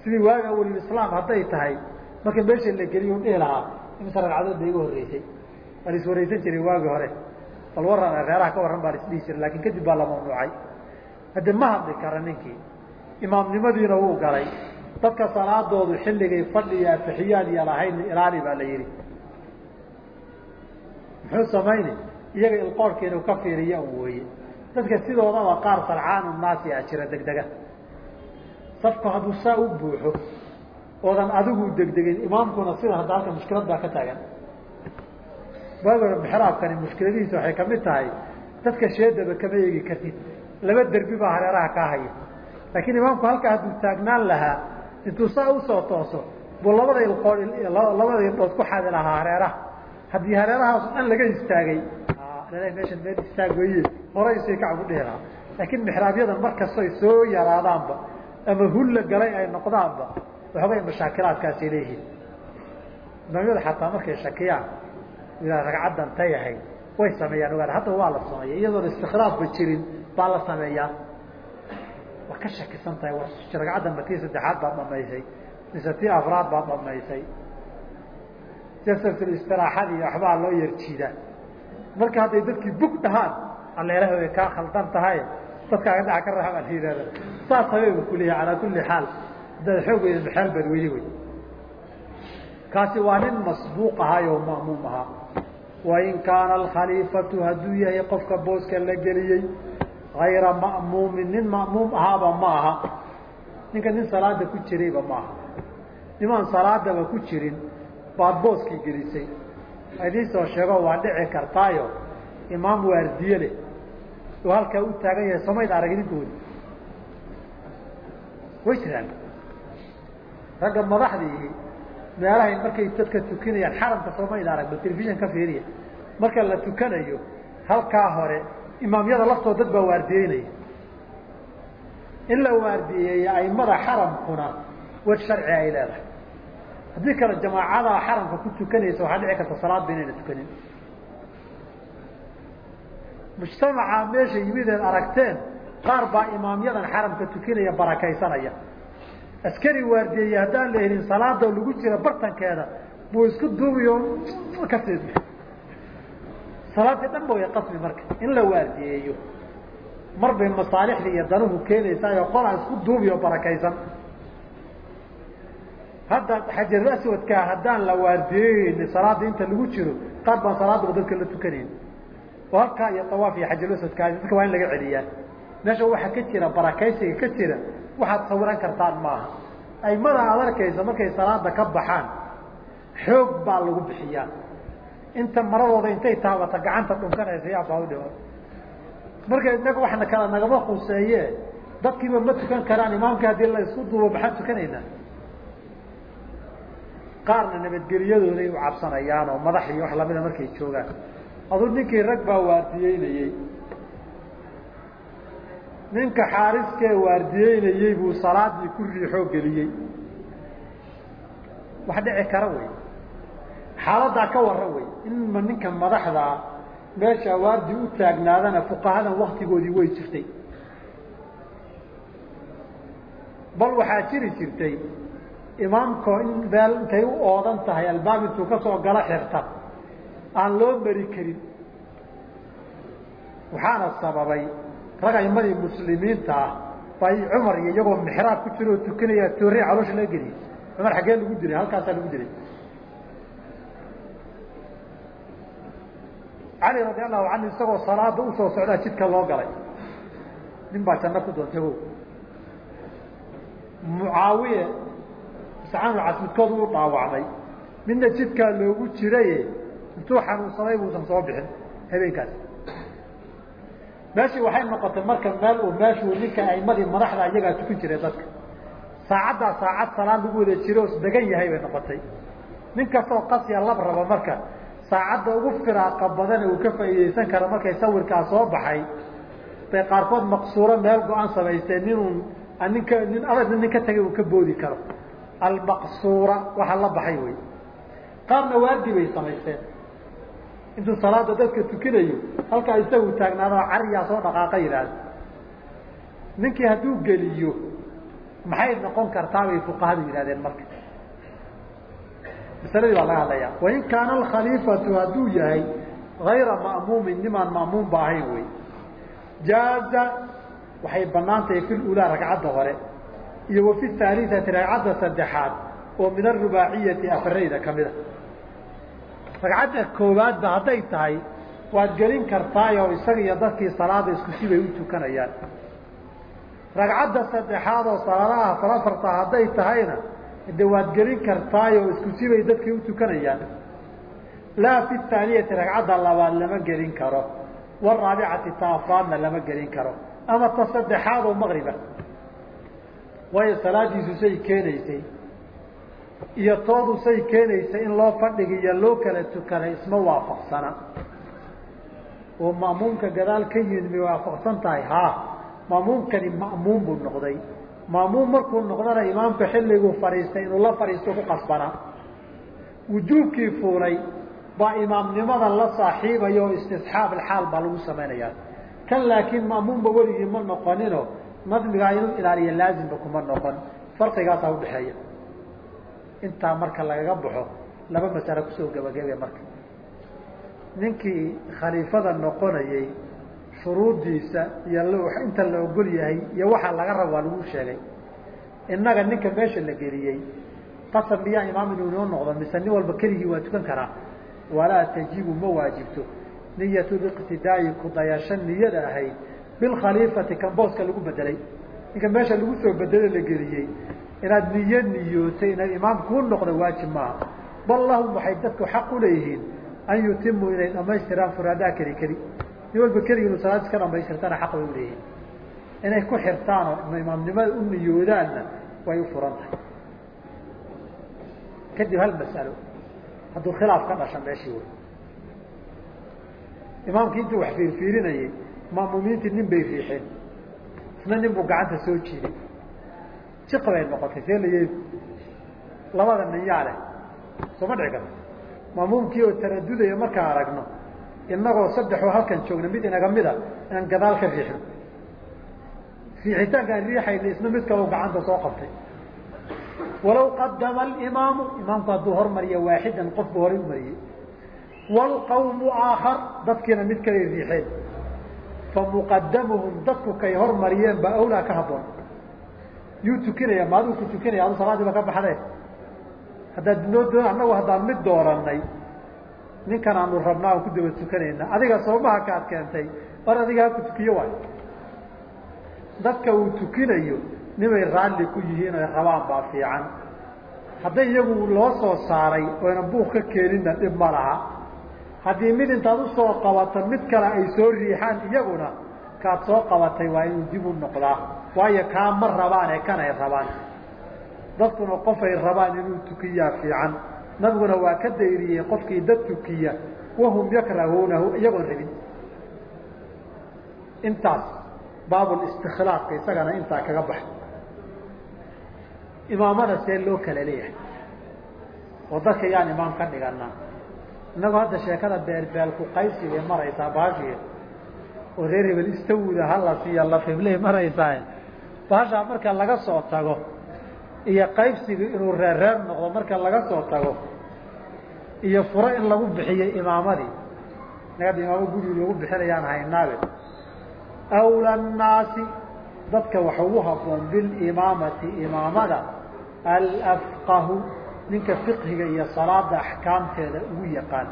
Sidii waaga awalislaam hadday tahay marka meesha la geliyo dhihi lahaa imse ragcadood ba iga horreysay. Waa la iswaraysan jiray waagii hore. Bal warran reeraha ka warran baa la isdhihi jiray laakiin kadib baa la mamnuucay. Hadde ma hadli kara ninkii imaamnimadiina wuu galay. Dadka salaadoodu xilligay fadhi iyo atixiyaad iyo lahayn ilaali baa la yihi muxuu samayni? Iyaga ilqoorka inuu ka fiiriya un weeye dadka sidoodaba qaar sarcaanu naasi a jira degdega. Safku hadduu saa u buuxo oodan adigu degdegin imaamkuna sida hadda halka mushkilad baa ka taagan. Waagora mexraabkani mushkiladihiisa waxay ka mid tahay dadka sheedaba kama eegi kartid. Laba derbi baa hareeraha kaa haya laakiin imaamku halkaa hadduu taagnaan lahaa intuu saa u soo tooso buu labada ilqood labada ildhood ku xadi lahaa hareeraha. Haddii hareerahaas dhan laga istaagay meeshan meel istaag weye kacabu dhihi lahaa laakiin mixraabyadan markastoy soo yaraadaanba ama hulla galay ay noqdaanba waxoogay mashaakilaadkaasay leeyihiin. Imaamyada xataa markay shakiyaan ilaa ragcaddan tay ahayd way sameeyaan ogaan hadda waa la sameeya iyadoon istikraafba jirin baa la sameeyaa. Waa ka shakisan tahay ragcaddan ma tii saddexaad baad dhamaysay mise tii afraad baad dhamaysay jasatul istiraaxadii waxbaa loo yarjiidaa marka hadday dadkii bug dhahaan alleelaha way kaa khaldan tahay. Dadkaaga dhaca ka raxa baa saas habeyba kuleeyahay calaa kulli xaal. Haddaad xoog maxeel baad weli wey kaasi waa nin masbuuq ahaayoo ma'muum ahaa. Wain kaana alkhaliifatu hadduu yahay qofka booska la geliyey hayra ma'muumin nin ma'muum ahaaba ma aha. Ninka nin salaada ku jirayba ma aha. Nimaan salaadaba ku jirin baad booskii gelisay. Idiin sheego waa dhici kartaayo. Imaam waardiye leh oo halkaa u taagan yahay somayd arag idinkoodi way jiraan ragga madaxdiihi meelahay markay dadka tukinayaan xaramka somayd arag ba telefishan ka fiiriya. Marka la tukanayo halkaa hore imaamyada laftoo dad baa waardiyeynaya in la waardiyeeya aimada xaramkuna wad sharci ay leedahay. Haddii kale jamaacadaa xaramka ku tukanaysa waxaa dhici karta salaadba inayna tukanin mujtamacaa meesha yimideed aragteen qaar baa imaamyadan xaramka tukinaya barakaysanaya. Askari waardiyeeye haddaan la helin salaada lagu jira bartankeeda buu isku duubiyo ka seed salaadii dhan ba way qasmi marka in la waardiyeeyo mar bay masaalixda iyo danuhu keenaysaayo qolaa isku duubiyo barakaysan. Hadda xajarul aswadka haddaan la waardiyeyn salaada inta lagu jiro qaar baan salaadaba dadka la tukanayn oo halkaa iyo awaaf iyo xajarul aswadka dadka waa in laga celiyaa. Meesha waxaa ka jira barakaysiga ka jira waxaad sawiran kartaan maaha. Aimada aad arkaysa markay salaada ka baxaan xoog baa lagu bixiyaa. Inta maradooda intay taabata gacanta dhunkanaysa yaa baa udhiman marka inaga waxna kala nagama khuseeye dadkiiba ma tukan karaan imaamka haddii la duubo maxaan tukanaynaa qaarna nabadgeliyadooday u cabsanayaan oo madax iyo wax lamida markay joogaan aduu ninkii rag baa waardiyeynayey. Ninka xaariskee waardiyeynayey buu salaadii ku riixoo geliyey. Wax dhici kara wey. Xaaladaa ka warran wey. Inma ninka madaxdaa meesha waardi u taagnaadana fuqahadan waktigoodii way jirtay. Bal waxaa jiri jirtay imaamko in meel intay u oodan tahay albaab intuu ka soo galo xirta aan loo mari karin. Waxaana sababay rag aimadii muslimiinta ah bay cumar iyo iyagoo mixraab ku jiro tukanaya toorey caloosha laga geliyey cumar xaggee lagu dilay halkaasaa lagu dilay. Cali radi allahu canhu isagoo salaada u soo socdaa jidka loo galay. Nin baa janno ku doontay o mucaawiye sacaanulcas midkood uu dhaawacmay. Midna jidkaa loogu jiraye intuu xanuunsaday buusan soo bixin habeenkaas. Meeshii waxay noqotay marka meel uu meeshuu ninka aimadii madaxda iyagaa tukan jiray dadka. Saacaddaa saacad salaad lagu wada jiro os degan yahay bay noqotay. Nin kastoo qasya lab raba marka saacadda ugu firaaqa badane uu ka faa'iidaysan kara markay sawirkaa soo baxay bay qaarkood maqsuuro meel go'aan samaysteen ninun ninka nin adag nin ka tagay uu ka boodi karo. Almaqsuura waxaa la baxay wey qaarna waardi bay samaysteen intuu salaada dadka tukinayo halkaa isagu taagnaadoo cariyaa soo dhaqaaqa yidhaahda ninkii hadduu geliyo maxay noqon kartaa bay fuqahadu yidhahdeen marka. Masaladii baa laga hadlaya wain kaana alkhaliifatu hadduu yahay hayra ma'muumin nimaan ma'muum ba ahayn wey. Jaaza waxay bannaan tahay fi lulaa ragcadda hore iyo wa fi haaliati ragcadda saddexaad oo min arubaaciyati afarayda kamida ragcadda koowaadba hadday tahay waad gelin kartaayoo isaga iyo dadkii salaada isku sibay u tukanayaan. Ragcadda saddexaad oo salaadaha falafarta hadday tahayna de waad gelin kartaayoo isku sibay dadkii u tukanayaan. Laa fi thaaniyati ragcadda labaad lama gelin karo. Waraabicati ta afraadna lama gelin karo. Ama ta saddexaad oo maqriba. Waayo salaadiisu say keenaysay iyo toodu say keenaysay in loo fadhigiyo loo kala tukaday isma waafaqsana. Oo ma'muumka gadaal ka yimid waafaqsan tahay haa ma'muumkani ma'muum buu noqday. Ma'muum markuu noqdana imaamka xilliguu fadhiistay inuu la fadhiisto ku qasbanaa wujuubkii fuulay baa imaamnimadan la saaxiibaya oo istisxaab alxaal baa lagu samaynayaa. Kan laakiin ma'muumba weligii ma noqonino nadmigaa inuu ilaaliyo laazimba kuma noqon. Farqigaasaa udhaxeeya intaa marka lagaga baxo laba masalo ku soo gebagebe marka. Ninkii khaliifada noqonayey shuruuddiisa iyo inta la ogol yahay iyo waxaa laga raba waa lagu sheegay. Innaga ninka meesha la geliyey qasab miyaa imaam inuu inoo noqdo mise nin walba keligii waa tukan karaa walaa tajibu ma waajibto. Niyatu liqtidaayi kudayasho niyada ahayd bilkhaliifati kan booska lagu bedelay. Ninka meesha lagu soo bedelo la geliyey inaad niyo niyootay inaad imaam kuu noqdo waajib maaha. Bal lahum waxay dadku xaq u leeyihiin an yutimuu inay dhamaystiraan furaadaa keli keli. Nin walba keligi inuu salaad iska dhamaystirtana xaq bay uleeyihiin inay ku xirtaanoo imaamnimada u niyoodaanna way u furan tahay. Kadib hal masalo. Hadduu khilaaf ka dhasha meeshii wey imaamkii intuu wax fiirfiirinayey ma'muumiintii nin bay riixeen. Isna nin buu gacanta soo jiiday jiq bay noqotay see la yeeli labada ninyaa leh sooma dhici karto. Ma'muumkii oo taradudaya markaan aragno inagoo saddexoo halkan joogna mid inaga mida inaan gadaal ka riixno. Riixitaankaan riixayna isna mid kaloo gacanta soo qabtay. Walaw qadama alimaamu imaamku hadduu hormariya waaxidan qof buu horay u mariyey waalqawmu aakhar dadkiina mid kalay riixeen. Famuqadamuhum dadku kay hormariyeen baa awlaa ka habboon yuu tukinaya maaduu ku tukinaya adu salaadiiba ka baxdee haddaad noo doon annagu haddaan mid dooranay ninkan aanu rabnaa aan ku daba tukanayna adiga soomaha kaad keentay war adiga ha ku tukiyo waayo dadka uu tukinayo nimay raalli ku yihiin oy rabaan baa fiican. Hadday iyagu loo soo saaray oyna buuq ka keeninna dhib ma laha. Haddii mid intaad u soo qabato mid kale ay soo riixaan iyaguna kaad soo qabatay waa inuu dib u noqdaa waayo kaa ma rabaan ee kan ay rabaan? Dadkuna qofay rabaan inuu tukiyaa fiican. Nabiguna waa ka dayriyey qofkii dad tukiya. Wahum yakrahuunahu iyagoon rabin. Intaas baabulistikhlaaqka isagana intaa kaga baxa imaamada see loo kala leeyahay. Oo dadka yaan imaam ka dhiganaa innagoo hadda sheekada beelbeelku qaysigay maraysaa baashii oo reer hebel istawuda hala siiya lafibley maraysaa baashaa marka laga soo tago iyo qaybsiga inuu reerreer noqdo marka laga soo tago iyo furo in lagu bixiyey imaamadii nagada imaamo guri loogu bixinayaan haynaabe awla nnaasi dadka waxa ugu habboon bilimaamati imaamada alafqahu ninka fiqhiga iyo salaada axkaamteeda ugu yaqaan.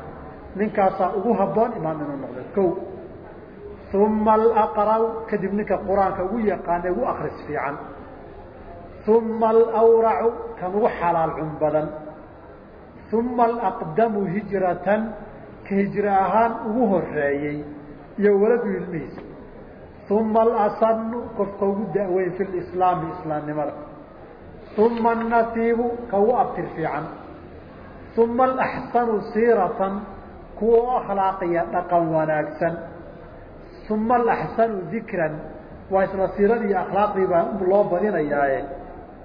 Ninkaasaa ugu habboon imaam inuu noqdo. Ko uma alaqra'u kadib ninka qur'aanka ugu yaqaana ugu akris fiican uma alawracu kan ugu xalaal cun badan uma alaqdamu hijratan ka hijro ahaan ugu horeeyey iyo waladu ilmihiisa uma alasanu qofka ugu da'weyn fi lislaami islaamnimada uma anasiibu ka ugu abtir fiican uma alaxsanu siiratan kuwa u akhlaaqiya dhaqan wanaagsan uma alaxsanu dikran waa isla siiradii akhlaaqdii baa loo badinayaaye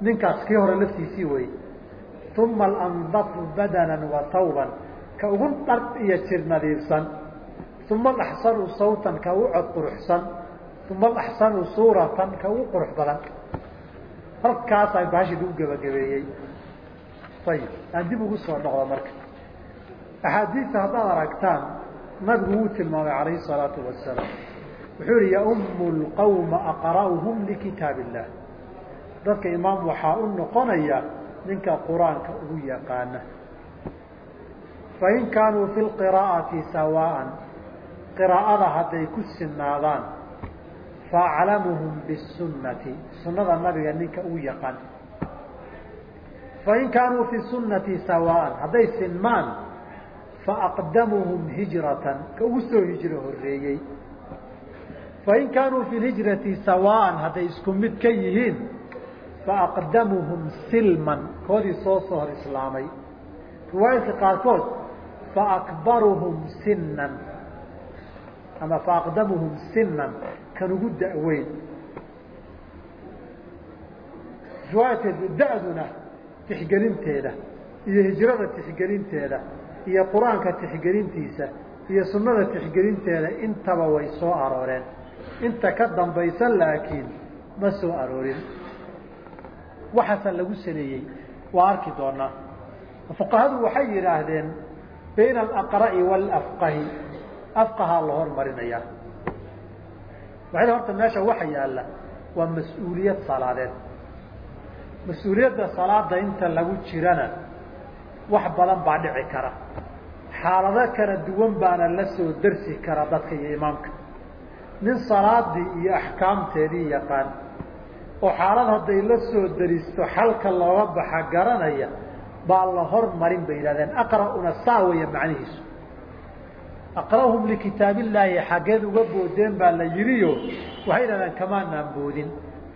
ninkaas kii hore laftiisii wey uma alandafu badanan wa tawban ka ugu dhar iyo jir nadiifsan uma alaxsanu sawtan ka ugu cod quruxsan uma alaxsanu suuratan ka ugu qurux badan halkaasaa bahashi lagu gebagabeeyey ayib aan dib ugu soo noqdo marka axaadiista haddaad aragtaan nabigu wuu tilmaamay calayhi salaatu wasalaam wuxuu yihi yaumu lqawma aqra'uhum likitaab illah dadka imaam waxaa u noqonaya ninka qur'aanka ugu yaqaana. Fain kaanuu fi lqiraa'ati sawaa'an qiraa'ada hadday ku sinaadaan faaclamuhum bisunnati sunnada nabiga ninka ugu yaqaan. Fain kaanuu fi sunnati sawaa'an hadday sinmaan faaqdamuhum hijratan ka ugu soo hijro horeeyey fain kaanuu fi lhijrati sawaa'an hadday isku mid ka yihiin faaqdamuhum silman. Koodii soo soo hor islaamay. Riwaayadka qaarkood faakbaruhum sinan ama faaqdamuhum sinan kan ugu da-weyn. Riwaayadka da-duna tixgelinteeda. Iyo hijrada tixgelinteeda. Iyo qur'aanka tixgelintiisa. Iyo sunnada tixgelinteeda intaba way soo arooreen inta ka dambaysa laakiin ma soo aroorin. Waxaasa lagu saleeyey waa arki doonaa fuqahadu waxay yidhaahdeen bayna alaqra'i waalafqahi afqahaa la hormarinayaa waxay horta meesha waxa yaalla waa mas'uuliyad salaadeed. Mas'uuliyadda salaada inta lagu jirana wax badan baa dhici kara. Xaalado kala duwan baana la soo darsi kara dadka iyo imaamka nin salaadii iyo axkaamteedii yaqaan. Oo xaalad hadday la soo daristo xalka looga baxa garanaya baa la hormarin bay yidhahdeen. Aqra'una saa weya macnihiisu. Aqra'hum likitaabillaahi xaggeed uga boodeen baa la yidhiyo. Waxay yidhahdeen kamaanaan boodin.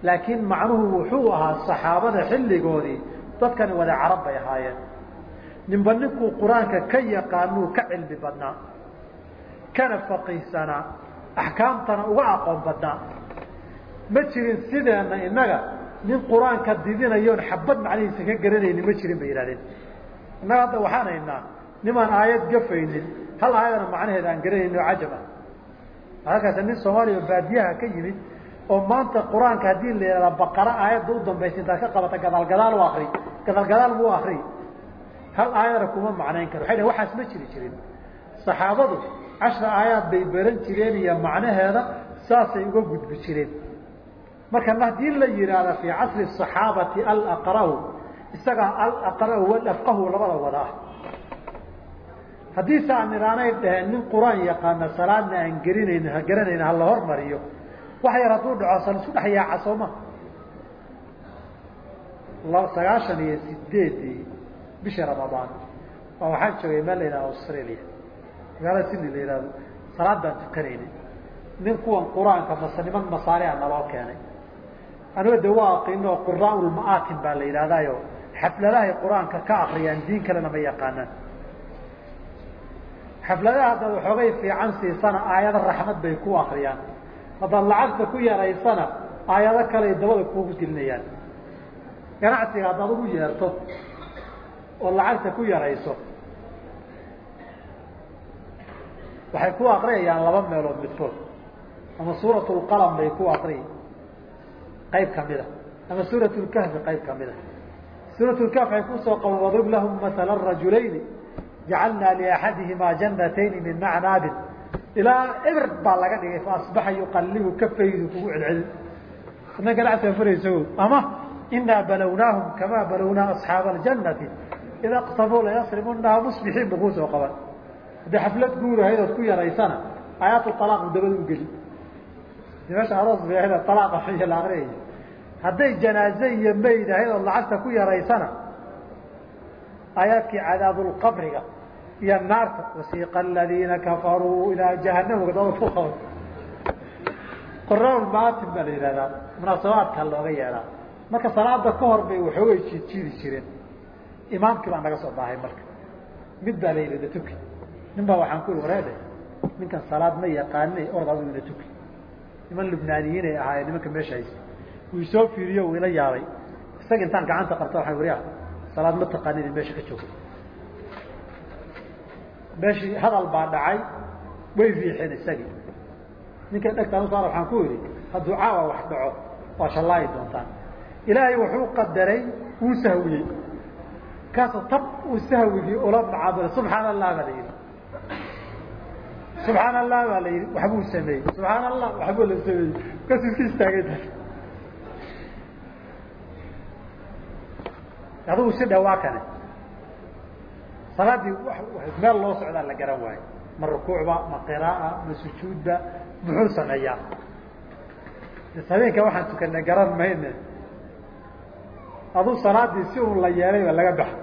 Laakiin macnuhu wuxuu ahaa saxaabada xilligoodii dadkani wada carab bay ahaayeen. Ninba ninkuu qur'aanka ka yaqaanuu ka cilmi badnaa kana faqiihsanaa axkaamtana uga aqoon badnaa. Ma jirin sideenna innaga nin qur'aanka didinayoon xabad macnihiisa ka garanayni ma jirin bay yidhahdeen innaga hadda waxaan haynaa nimaan aayad gafaynin hal aayadana macnaheeda aan garanaynin oo cajab ah. Halkaas nin soomaaliya oo baadiyaha ka yimid oo maanta qur'aanka haddii la yihahda baqara aayadda u dambaysa intaad ka qabata gadaal gadaal u akri gadaal gadaal mu akri hal aayadana kuma macnayn karo. Waxay dhn waxaas ma jiri jirin. Saxaabadu cashra aayaad bay baran jireen iyo macnaheeda saasay uga gudbi jireen. Marka haddii la yidhaahda fii casri صaxaabati alaqra'u isagaa alaqra'u walafqahu labada wadaa haddiise aan idhaanay dhaheen nin qur'aan yaqaana salaadna aan gerinayn garanayna hala hormariyo wax yar hadduu dhaco san isku dhex yaaca sooma sagaashan iyo sideedii bishii ramadaan. Waxaan joogay meel la yidhahdo australia magaalada sydney la yihahdo salaad baan tukanayna. Nin kuwan qur'aanka mase niman masaaliha naloo keenay. Aniga de waa aqino quraaulma'atin baa la yidhahdaayo xafladahay qur'aanka ka akriyaan diin kalena ma yaqaanaan. Xafladaha haddaad waxoogay fiican siisana aayado raxmad bay ku akriyaan haddaad lacagta ku yaraysana aayado kale ay dabada kuugu gelinayaan ganacsiga haddaad ugu yeerto oo lacagta ku yarayso waxay ku akriyayaan laba meelood midkood ama suurat lqalam bay ku akriyi qayb kamida ama suurat lkahfi qayb kamida suurat lkahf waxay ku soo qaban wadrib lahum maala rajulayni jacalnaa liaxadihimaa janatayni min macnaabin. Ilaa ebr baa laga dhigay faasbaxa yuqallibu kafaydu kugu celcelin adna ganacsiga furaysa ama inaa balawnaahum kamaa balawnaa asxaaba aljanati ida qtabuu layasrimunaha musbixiin ba kuusoo qaban haddii xaflad guurahayd ood ku yaraysana aayaatu alaaqu dabada u geli meesha aroos bay ahayd alaaqa iyo la akriyay hadday janaaze iyo mayd ahayd ood lacagta ku yaraysana aayaadkii cadaabulqabriga iyo naarta wasiiqa aladiina kafaruu ilaa jahanama dabada ku qaban. Qoraaulmaatin baa la yihahdaa munaasabaadka looga yeedhaa. Marka salaada ka hor bay waxoogay jiidjiidi jireen. Imaamkii baa naga soo daahay marka. Mid baa la yidhi na tuki nin baa waxaan ku i wareede ninkan salaad ma yaqaane orda adu ina tuki niman lubnaaniyiin ay ahaayeen nimanka meesha haysta. Wuu isoo fiiriyo uu ila yaabay. Isaga intaan gacanta qabta waxaan wariya salaad ma taqaanid meesha ka joogo meeshii hadal baa dhacay way riixeen isagii. Ninka dhegtaan usaar waxaan ku idhi hadduu caawa wax dhaco waa shallaayi doontaan. Ilaahay wuxuu qadaray wuu sahwiyey. Kaasoo tab uu sahwigii ula macaamilo subxaana allah baa la yidhi subxaana allah baa la yidhi waxbuu sameeyey. Subxaana allah waxbuu la sameeyey. Markaasuu iska istaagay adigu si dhawaa kane salaadii meel loo socdaa la garan waayo. Ma rukuucba ma qiraaa ma sujuudba muxuu sameeyaa. Habeenka waxaan tukanay garan mayne. Aduu salaadii si un la yeelayba laga baxa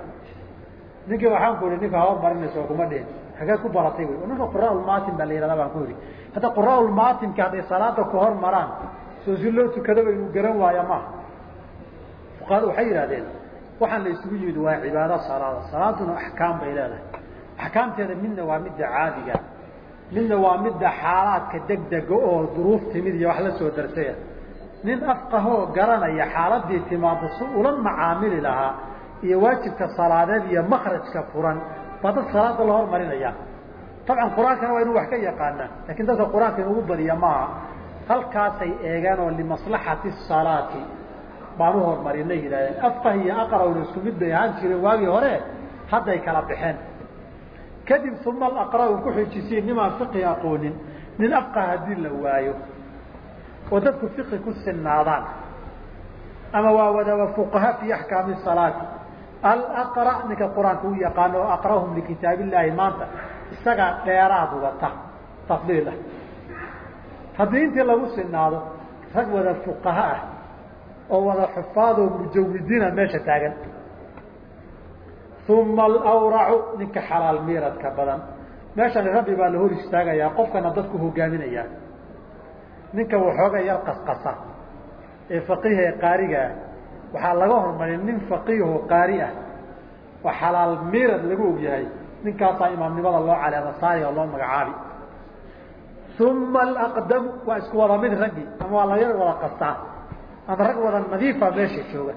ninkii waxaan ku ihi ninka haba marinayso kuma dhihin hagee ku baratay wy ninka quraaulmaatin baa la yihahdaa baan ku ihi hadda quraaulmaatinka hadday salaada ku hor maraan soo si loo tukadaba inuu garan waaya maaha fuqahada waxay yidhahdeen waxaan la isugu yimid waa cibaado salaada salaaduna axkaam bay leedahay. Axkaamteeda midna waa midda caadiga midna waa midda xaalaadka degdega oo duruuf timid iyo wax la soo darsaya nin afqahoo garanaya xaaladii timaado si ula macaamili lahaa iyo waajibka salaadeed iyo makrajka furan baa salaada la hormarinaya dabcan qur'aankana waa inuu wax ka yaqaanaa laakiin dadka qur'aanka inugu badiya maaha halkaasay eegeen oo limaslaxati salaati. Baan u hormarinay yidhahdeen afqah iyo aqrawna isku mid bay ahaan jireen waagii hore hadday kala baxeen. Kadib uma alaqra ku xijisiye nimaan fiqi aqoonin nin afqah haddii la waayo. Oo dadku fiqi ku sinaadaan ama waa wadaba fuqaha fi axkaami salaati alaqra ninka qur'aanka u yaqaano oo aqrahum likitaab illaahi maanta isagaa dheeraad wata tafdiilah haddii intii lagu sinaado rag wada fuqaha ah oo wada xufaadoo mujawidiina meesha taagan uma alawracu ninka xalaal miiradka badan meeshani rabbi baa la hor istaagayaa qofkana dadku hogaaminayaa ninka waxooga yar qasqasa ee faqiiha ee qaariga ah waxaa laga hormarin nin faqiihoo qaari ah oo xalaal miirad lagu ogyahay ninkaasaa imaamnimada loo caleema saari oo loo magacaabi. Uma alaqdamu waa isku wada mid raggi ama waa laga wada qastaa ama rag wada nadiifa meesha jooga.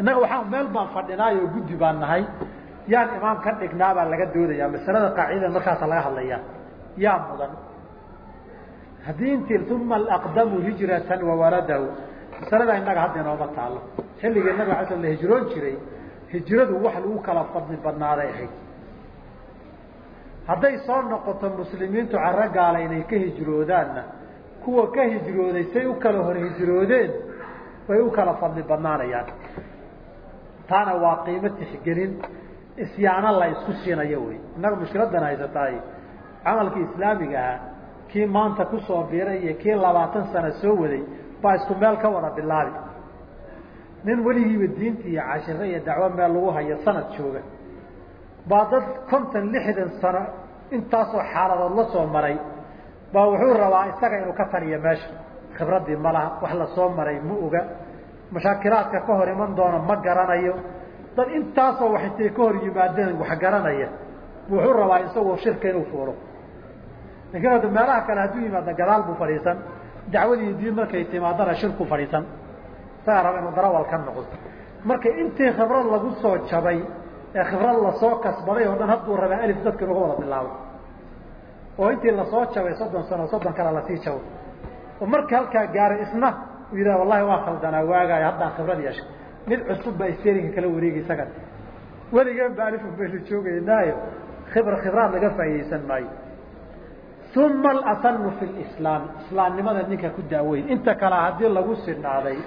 Innaga waxaan meel baan fadhinaay oo guddi baan nahay. Yaan imaam ka dhignaa baa laga doodayaa masalada qaacidada markaasa laga hadlayaa. Yaa mudan. Haddii intii uma alaqdamu hijratan wawaladahu masalada innaga hadda inooma taalo xilligii nabiga ala sl la hijroon jiray hijradu wax lagu kala fadli badnaaday ahayd. Hadday soo noqoto muslimiintu caro inay ka hijroodaanna kuwa ka hijrooday say u kala hor hijroodeen way u kala fadli badnaanayaan. Taana waa qiimo tixgelin isyaano la isku siinayo wey. Innaga mushkiladan haysataay camalkii islaamiga ahaa kii maanta ku soo biiray iyo kii labaatan sano soo waday baa isku meel ka wada bilaabi nin weligiiba diinta iyo cashiro iyo dacwo meel lagu hayo sanad jooga. Baa dad kontan lixdan sano intaasoo xaaladood la soo maray baa wuxuu rabaa isaga inuu ka taliyo meesha. Khibraddii ma laha wax la soo maray ma oga. Mashaakilaadka ka hor iman doona ma garanayo. Dad intaasoo wax intay ka hor yimaadeen wax garanaya. Wuxuu rabaa isagoo shirka inuu fuulo. Lakiin hadda meelaha kale hadduu yimaado gadaal buu fadhiisan dacwadii diin markay timaadana shirku fadhiisan. Isagaa raba inuu darawal ka noqdo marka intii khibrad lagu soo jabay ee khibrad la soo kasbaday oo dhan hadduu rabaa alif dadka inuga wada bilaabo. Oo intii la soo jabay soddon sano soddon kale la sii jabo oo markii halkaa gaaray isna uu yidhaha wallahi waa khaldanaa waagaayo haddaan khibrad yeeshay mid cusub baa steerinka kala wareegay isagan weligeen ba alifun baynu joogaynaayo khibr khibraad laga faa'idaysan maayo uma alasanu fi lislaami islaamnimada ninka ku daaweyn. inta kale haddii lagu sinaaday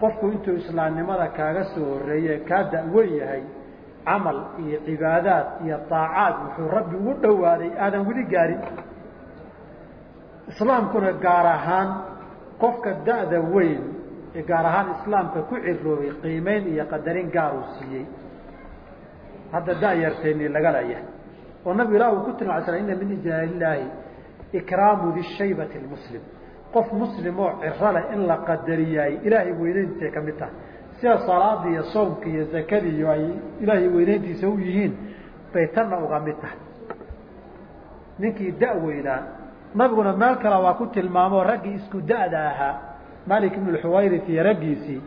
qofku intuu islaamnimada kaaga soo horeeye kaa da'wen yahay camal iyo cibaadaad iyo daacaad wuxuu rabbi ugu dhowaaday aadan weli gaarin islaamkuna gaar ahaan qofka da'da weyn ee gaar ahaan islaamka ku ciroobay qiimeyn iyo qadarin gaaruu siiyey hadda da'yarteennii laga layahay oo nabigu ilah uu ku tilmaay sl ina min ijlaalillaahi ikraamu dishaybati lmuslim qof muslim oo ciro leh in la qadariyaay ilaahay weyneyntiisay ka mid tahay sida salaada iyo soomka iyo zakada iyo ay ilaahay weyneyntiisa u yihiin bay tanna uga mid tahay ninkii da' weynaa nabiguna meel kale waa ku tilmaamoo raggii isku da-da ahaa malik ibnu lxuwayris iyo raggiisii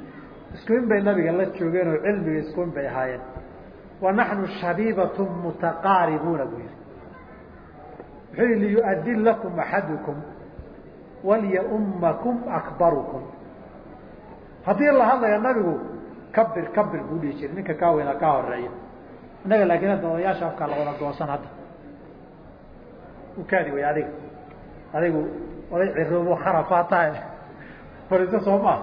isku in bay nabiga la joogeen oo cilmiga isku in bay ahaayeen wa naxnu shabiibatu mutaqaaribuuna buu yihi wuxuu yihi liyuadin lakum axadukum walyaummakum akbarukum haddii la hadlaya nabigu kabir kabir buu dhihi jiray ninka kaa weyna kaa horreeya innaga laakiin hadda odayaasha afkaa la wada goosan hadda ukaadi way adiga adigu oday ciroobo kharafaa tahay fariiso soo maa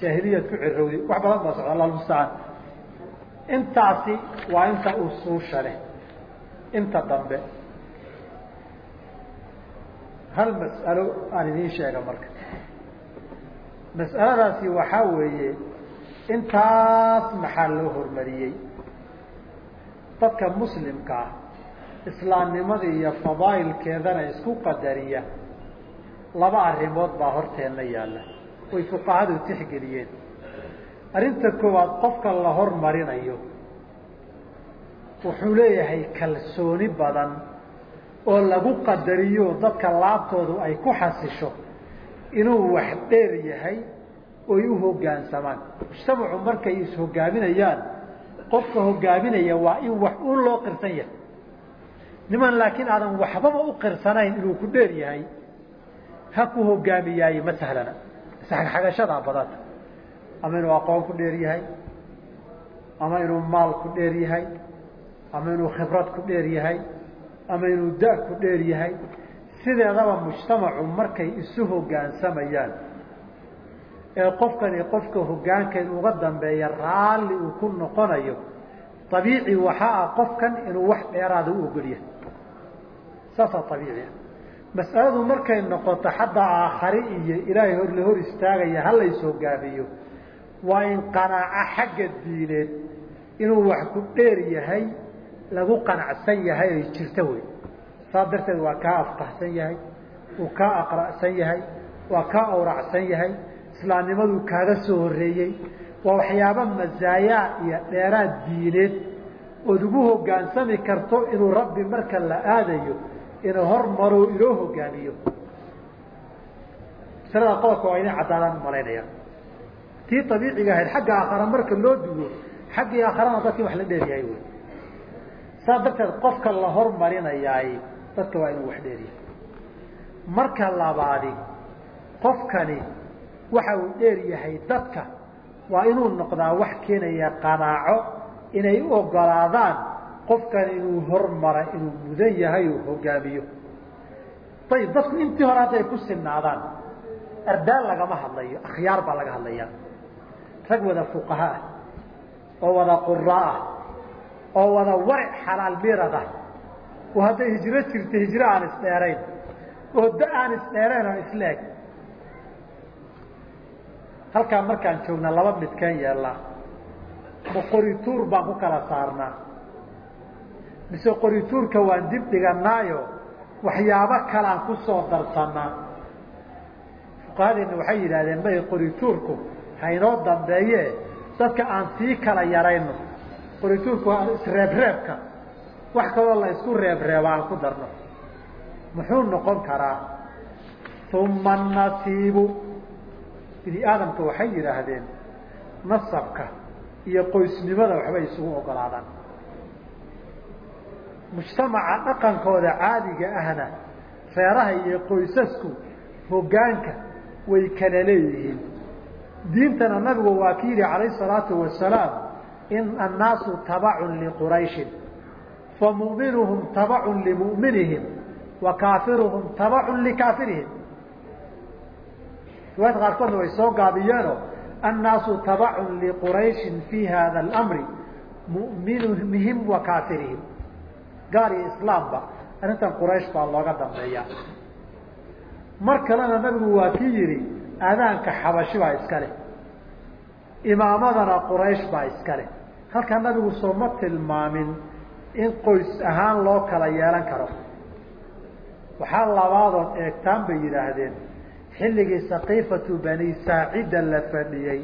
jaahiliyaad ku cirowday wax badan baa socda allah mustacaan intaasi waa inta usuusha leh inta dambe hal mas'alo aan idiin sheega marka. Mas'aladaasi waxaa weeye intaas maxaa loo hormariyey? Dadka muslimka ah islaamnimada iyo fadaa'ilkeedana isku qadariya laba arrimood baa horteenna yaalla. Way fuqahadu tixgeliyeen. Arrinta koowaad qofka la hormarinayo wuxuu leeyahay kalsooni badan oo lagu qadariyo dadka laabtoodu ay ku xasisho inuu wax dheer yahay oy u hoggaansamaan mujtamacu markay is-hoggaaminayaan qofka hoggaaminaya waa in wax un loo qirsan yahay. Niman laakiin aadan waxbaba u qirsanayn inuu ku dheer yahay ha ku hoggaamiyaaye ma sahlana. Isxagxagashadaa badanta ama inuu aqoon ku dheer yahay ama inuu maal ku dheer yahay ama inuu khibrad ku dheer yahay ama inuu da- ku dheer yahay sideedaba mujtamacu markay isu hoggaansamayaan ee qofkani qofka hoggaankeed uga dambeeya raalli uu ku noqonayo abiici waxaa ah qofkan inuu wax dheeraada u ogolyahay saasaa abiici ah mas'aladu markay noqoto xadda aakhare iyo ilaahay hor la hor istaagaya ha lays hogaamiyo waa in qanaaco xagga diineed inuu wax ku dheer yahay lagu qanacsan yahay ay jirto wey saas darteed waa kaa afqahsan yahay uu kaa aqra'san yahay waa kaa awracsan yahay islaamnimaduu kaaga soo horreeyey waa waxyaaba mazaayaa iyo dheeraad diineed ood ugu hoggaansami karto inuu rabbi marka la aadayo inuu hormaro inoo hoggaamiyo masalada qodobka waa inay caddaadaan umalaynayaan tii abiiciga ahayd xagga aakhara marka loo dugo xaggii aakharana dadkii wax la dheeryahay wey saas darteed qofka la hormarinayaay dadka waa inuu wax dheeryahay marka labaadi qofkani waxa uu dheer yahay dadka waa inuu noqdaa wax keenaya qanaaco inay u ogolaadaan qofkan inuu hormara inuu mudan yahay uu hogaamiyo. Ayib dadku intii hore hadday ku sinaadaan ardaal lagama hadlayo akhyaar baa laga hadlaya rag wada fuqaha ah oo wada quraa ah oo wada waric xalaal mirad ah. Oo hadday hijro jirto hijro aan isdheerayn. Oo da aan isdheerayn oo isleeg halkaa markaan joogna laba midkeen yeelnaa ma qorituur baan ku kala saarnaa. Mise qorituurka waan dib dhiganaayo waxyaabo kaleaan ku soo darsannaa fuqahadeenna waxay yidhahdeen may qorituurku haynoo dambeeye dadka aan sii kala yarayno qorituurku waa isreebreebka wax kaloo la isku reebreebo aan ku darno. Muxuu noqon karaa? Uma nasiibu. Bini aadamka waxay yidhaahdeen nasabka iyo qoysnimada waxbay isugu ogolaadaan. Mujtamaca dhaqankooda caadiga ahna reeraha iyo qoysasku hoggaanka way kala leeyihiin. Diintana nabigu waa ki yidhi calayhi salaatu wasalaam in annaasu tabacun liqurayshin famu'minuhum tabacun limu'minihim wa kaafiruhum tabacun likaafirihim riwaayadka qaarkoodna way soo gaabiyeeno annaasu tabacun liqurayshin fi hada alamri mu'minihim wa kaafirihim gaal iyo islaamba arrintan quraysh baa looga dambeeya mar kalena nabigu waa kii yidhi aadaanka xabashi baa iska leh imaamadana quraysh baa iska leh halkaa nabigu sooma tilmaamin in qoys ahaan loo kala yeelan karo. Waxaa labaadood eegtaan bay yidhaahdeen. Xilligii saqiifatu bani saacida la fadhiyey.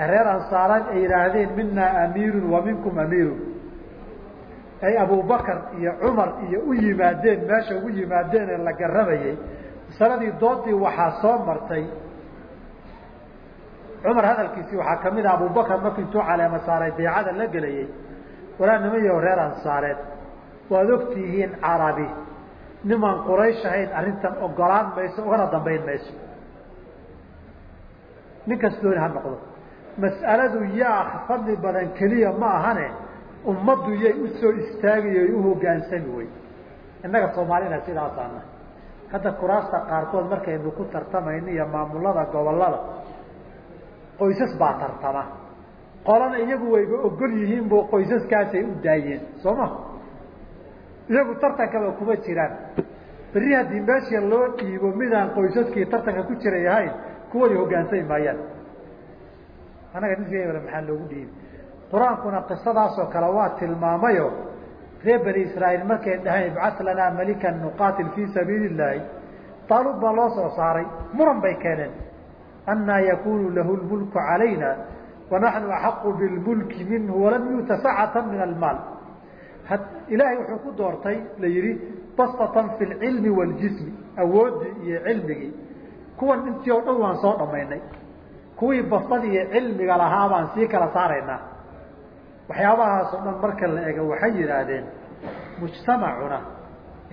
Ee reer ansaareed ay yidhaahdeen minaa amiirun wa minkum amiirun ay abubakar iyo cumar iyo u yimaadeen meesha ugu yimaadeen ee la garabayey masaladii doodii waxaa soo martay cumar hadalkiisii waxaa ka mid ah abubakar markuu intuu caleema saaray beecada la gelayey walaa nima iyo reer ansaareed waad ogtihiin carabi. Nimaan quraysh ahayn arrintan ogolaan mayso ogana dambayn mayso. Nin kastooni ha noqdo. Mas'aladu yaa fadli badan keliya ma ahane ummaddu yay u soo istaagayo u hogaansami wey innaga soomaalina sidaasaana hadda kuraasta qaarkood markaynu ku tartamayno iyo maamulada gobollada qoysas baa tartama. Qolana iyagu wayba ogol yihiin bo qoysaskaasay u daayeen soo ma? Iyagu tartankaba kuma jiraan. Berri haddii meesha loo dhiibo midaan qoysaskii tartanka ku jiray ahayn kuwadi hogaansami maayaan. Annaga ninkeyala maxaa loogu dhiibi. Qur'aankuna qisadaasoo kale waa tilmaamayo reer bani israa'iil markay dhahayn ibcad lanaa malikan nuqaatil fii sabiili illaahi taaluud baa loo soo saaray muran bay keeneen annaa yakunu lahu lmulku calayna wanaxnu axaqu bilmulki minhu walam yuuta sacata min almaal ilaahay wuxuu ku doortay la yidhi bastatan fi lcilmi waaljismi awooddii iyo cilmigii kuwan intii oo dhan waan soo dhammaynay kuwii bastadii iyo cilmiga lahaa baan sii kala saaraynaa waxyaabahaasoo dhan marka la ego waxay yidhaahdeen mujtamacuna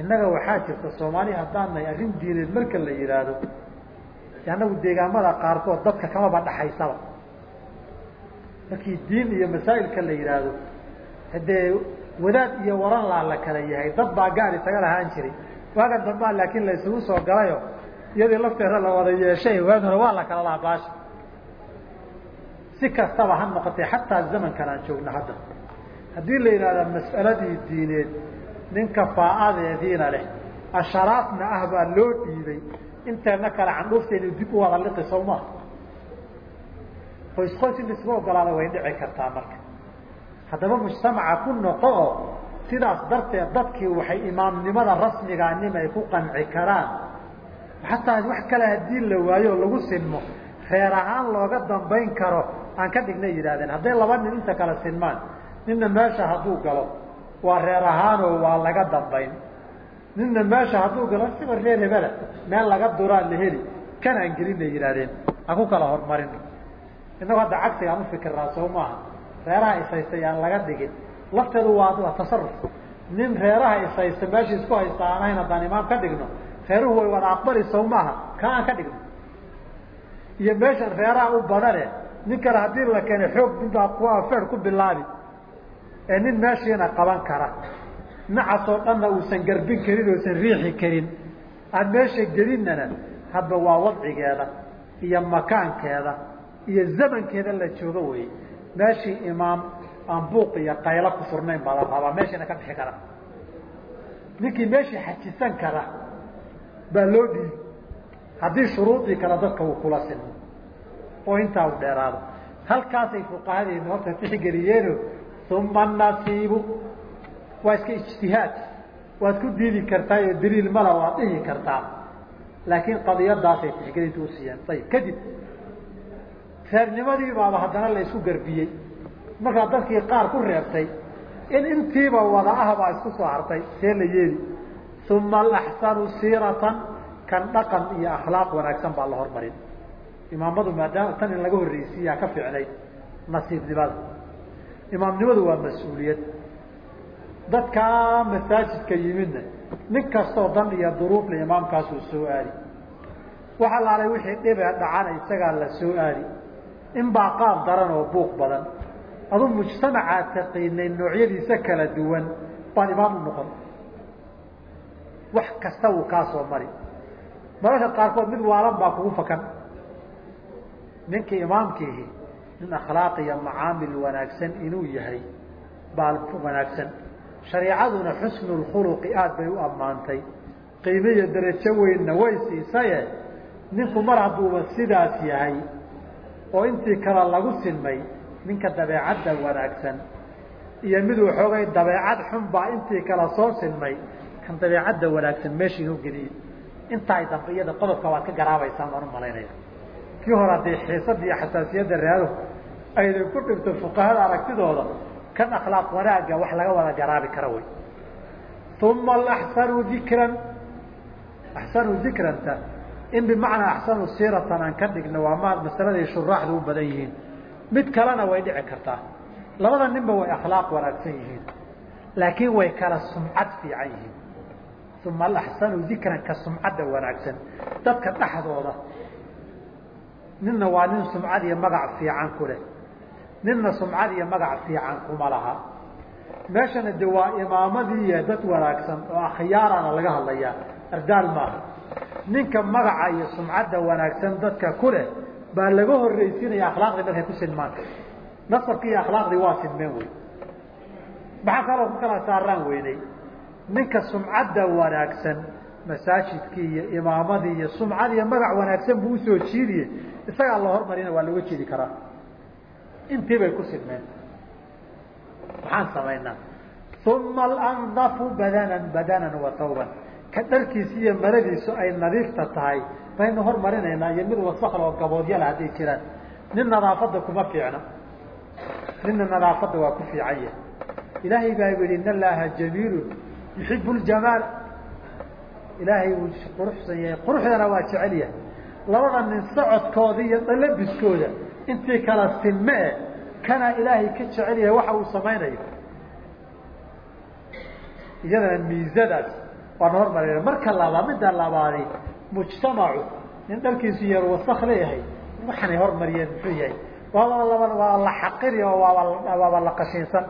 innaga waxaa jirta soomaali haddaan nahay arrin diineed marka la yidhaahdo annagu deegaamada qaarkood dadka kamaba dhaxaysaba markii diin iyo masaa'ilka la yidhaahdo haddee wadaad iyo waran la kala yahay dad baa gaal isaga lahaan jiray. Waagan dambaa laakiin la soo galayo iyadii lafteeda la wada yeeshay hore waa la kala lahaa baasha. Si kastaba ha noqotay xataa zamankan aan joogno hadda. Haddii la yidhahda mas'aladii diineed ninka faa'adeediina leh asharaafna ah baa loo dhiibay inteena kale candhuuftaynu dib u wada liqi sow maa qoys qoys in isma ogolaada way dhici kartaa marka. Haddaba mujtamaca ku noqo oo sidaas darteed dadkii waxay imaamnimada rasmigaa nim ay ku qanci karaan. Xataa wax kale haddii la waayo oo lagu sinmo reer ahaan looga dambayn karo aan ka dhignay yidhahdeen hadday laba nin inta kale sinmaan ninna meesha hadduu galo waa reer ahaanoo waa laga dambayn ninna meesha hadduu galo siba reer hebela meel laga duraan la heli. Kan aan gelinay yidhahdeen aan ku kala horumarin innagu hadda cagsiga aan ufikirnaa soo maaha reeraha ishaystay aan laga dhigin. Lafteedu waa tasaruf nin reeraha ishaysta meesha isku haysta aan ahayn haddaan imaam ka dhigno reeruhu way wada aqbali sow maaha ka aan ka dhigno. Iyo meeshan reeraha u badane nin kale haddii la keena xoog ku afeer ku bilaabi ee nin meeshiina qaban kara nacasoo dhanna uusan garbin karin oosan riixi karin. Aan meesha gelinnana hadba waa wadcigeeda iyo makaankeeda iyo zamankeeda la joogo wey meeshii imaam aan buuq iyo qaylo ku furnayn baa la rabaa meeshiina ka bixi kara. Ninkii meeshii xajisan kara baa loo dhiibi haddii shuruudii kale dadka uu kula sinmo oo intaa u dheeraado. Halkaasay fuqahadeenu horta tixgeliyeeno uma nasiibu waa iska ijtihaad. Waad ku diidi kartaa oo daliil mala waad dhihi kartaa. Laakiin qadiyadaasay tixgelinta usiiyeen ayib. Kadib reernimadii baaba haddana la isku garbiyey. Markaa dadkii qaar ku reebtay in intiiba wada ah isku soo hartay see la yeeli. Uma alaxsanu siiratan kan dhaqan iyo akhlaaq wanaagsan baa la hormarin. Imaamadu maadaama tan in laga horreysiiyaa ka fiicnayd nasiibnimada imaamnimadu waa mas'uuliyad dadkaa masaajidka yimidna nin kastoo dan iyo duruufle imaamkaasuu soo aadi. Waxa laalay wixii dhibee dhacana isagaa la soo aadi. In baa qaab daran oo buuq badan. Adu mujtamacaa taqiinay noocyadiisa kala duwan baan imaam u noqon. Wax kasta wuu kaa soo mari. Mararka qaarkood mid waalan baa kugu fakan. Ninkii imaamkiihi nin akhlaaq iyo macaamil wanaagsan inuu yahay baa wanaagsan shareicaduna xusnu lkhuluqi aad bay u ammaantay. Qiime iyo darajo weynna way siisaye. Ninku mar hadduuba sidaas yahay oo intii kale lagu sinmay ninka dabeecadda wanaagsan. Iyo mid waxoogay dabeecad xun baa intii kale soo sinmay kan dabeecadda wanaagsan meesha inuu geliye. Intaay dambe iyada qodobka waad ka garaabaysaan baan u malaynaya kii hore haddii xiisada iyo xasaasiyadda reeruhu ayday ku dhibto fuqahada aragtidooda kan akhlaaq wanaagga wax laga wada garaabi kara wey. Uma alaxsanu dikran axsanu dikranta in bimacnaa axsanu siiratan aan ka dhigno waa ma masaladay shuraaxdu u badan yihiin. Mid kalena way dhici kartaa. Labada ninba way akhlaaq wanaagsan yihiin. Laakiin way kala sumcad fiican yihiin. Uma alaxsanu dikran ka sumcadda wanaagsan. Dadka dhexdooda ninna waa nin sumcad iyo magac fiican ku leh ninna sumcad iyo magac fiican kuma laha. Meeshana de waa imaamadii iyo dad wanaagsan oo akhyaarana laga hadlayaa. Ardaal maaha ninka magaca iyo sumcadda wanaagsan dadka ku leh baa laga horreysiinaya akhlaaqdii markay ku sinmaan nasabkii iyo akhlaaqdii waa sinmeen wey maxaa kaloo ku kala saaraan weynay ninka sumcadda wanaagsan masaajidkii iyo imaamadii iyo sumcad iyo magac wanaagsan buu u soo jiidiye isagaa la hormarina waa looga jeedi karaa intii bay ku sinmeen maxaan samaynaa uma alandafu badanan badanan wa tawban ka dharkiisi iyo maradiisu ay nadiifta tahay baynu hormarinaynaa iyo mid wasakl oo gaboodyala hadday jiraan nin nadaafadda kuma fiicna ninna nadaafadda waa ku fiican yahay ilaahay baa yihi in allaha jamiilu yuxibu ljamaal ilaahay wuu quruxsan yahay quruxdana waa jecel yahay labada nin socodkooda iyo dalabiskooda intii kala sinme e kana ilaahay ka jecel yahay waxa uu samaynayo. Iyadana miisadaas waana hormarina marka laba midda labaadi mujtamacu nin dharkiisu yar wasak leeyahay waxanay hormariyeen muxuu yahay? Waaba la xaqiri oo waaba waaba la qashinsan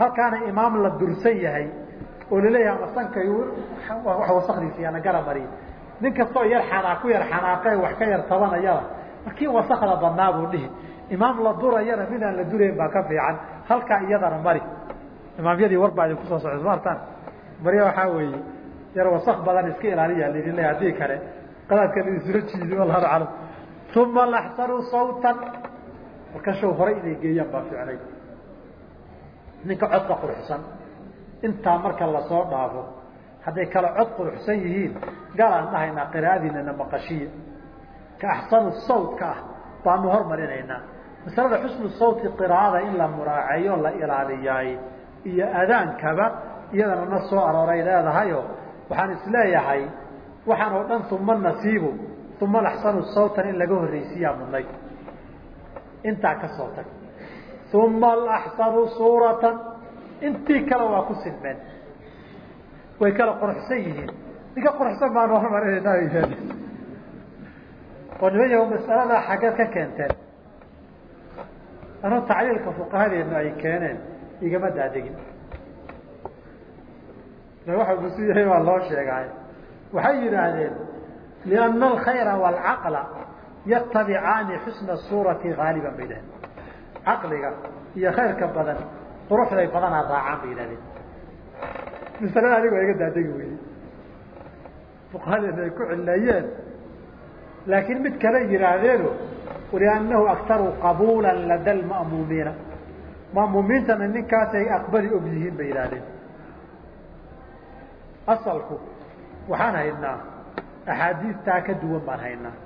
halkaana imaam la dursan yahay oo la leeyahay masankay wax wasakdiisa yaana gara mariya nin kastoo yar xanaa ku yar xanaaqe wax ka yar tabanayada markii wasakda badnaa buu dhihi imaam la durayana midaan la durayn baa ka fiican halkaa iyadana mari. Imaamyadii war baa idin ku soo socda sma artaan marya waxaa weeye yar wasak badan iska ilaaliya laidin leeya haddii kale qadaadka laisula jiidi wallahu aclam. Uma laxsanu sawtan. Marka show horay inay geeyaan baa fiicnay. Ninka codka quruxsan intaa marka la soo dhaafo hadday kala cod quruxsan yihiin galaan dhahaynaa qiraa'adiinana maqashiya ka axsanu sawtka ah baanu hormarinaynaa. Masalada xusnu sawti qiraa'ada in la muraaceeyo la ilaaliyaay iyo adaankaba iyadana na soo arooray leedahayo waxaan is leeyahay waxaan oo dhan uma nasiibu uma laxsanu sawtan in laga horreysiiyaa mudnay. Intaa ka soo tag. Uma alaxsanu suuratan. Intii kale waa ku sinmeen way kala quruxsan yihiin. Ninka quruxsan baanu hormarinayna yaho masalada xaggeed ka keenteen anuu tacliilka fuqahadeenu ay keeneen igama daadegin. Waxa musu yahay waa loo sheegay. Waxay yidhaahdeen liana alkhayra waalcaqla yatabicaani xusna suurati haaliban bay dhahdeen caqliga iyo khayrka badan quruxday badanaa raacaan bay yidhahdeen masalada adigo iga daadegi weyey fuqahadeenu ay ku cileeyeen laakiin mid kale yidhaahdeeno liannahu aktaru qabuula lada lma'muumiina ma'muumiintana ninkaasay aqbali og yihiin bay yidhahdeen asalku waxaan haynaa axaadiistaa ka duwan baan haynaa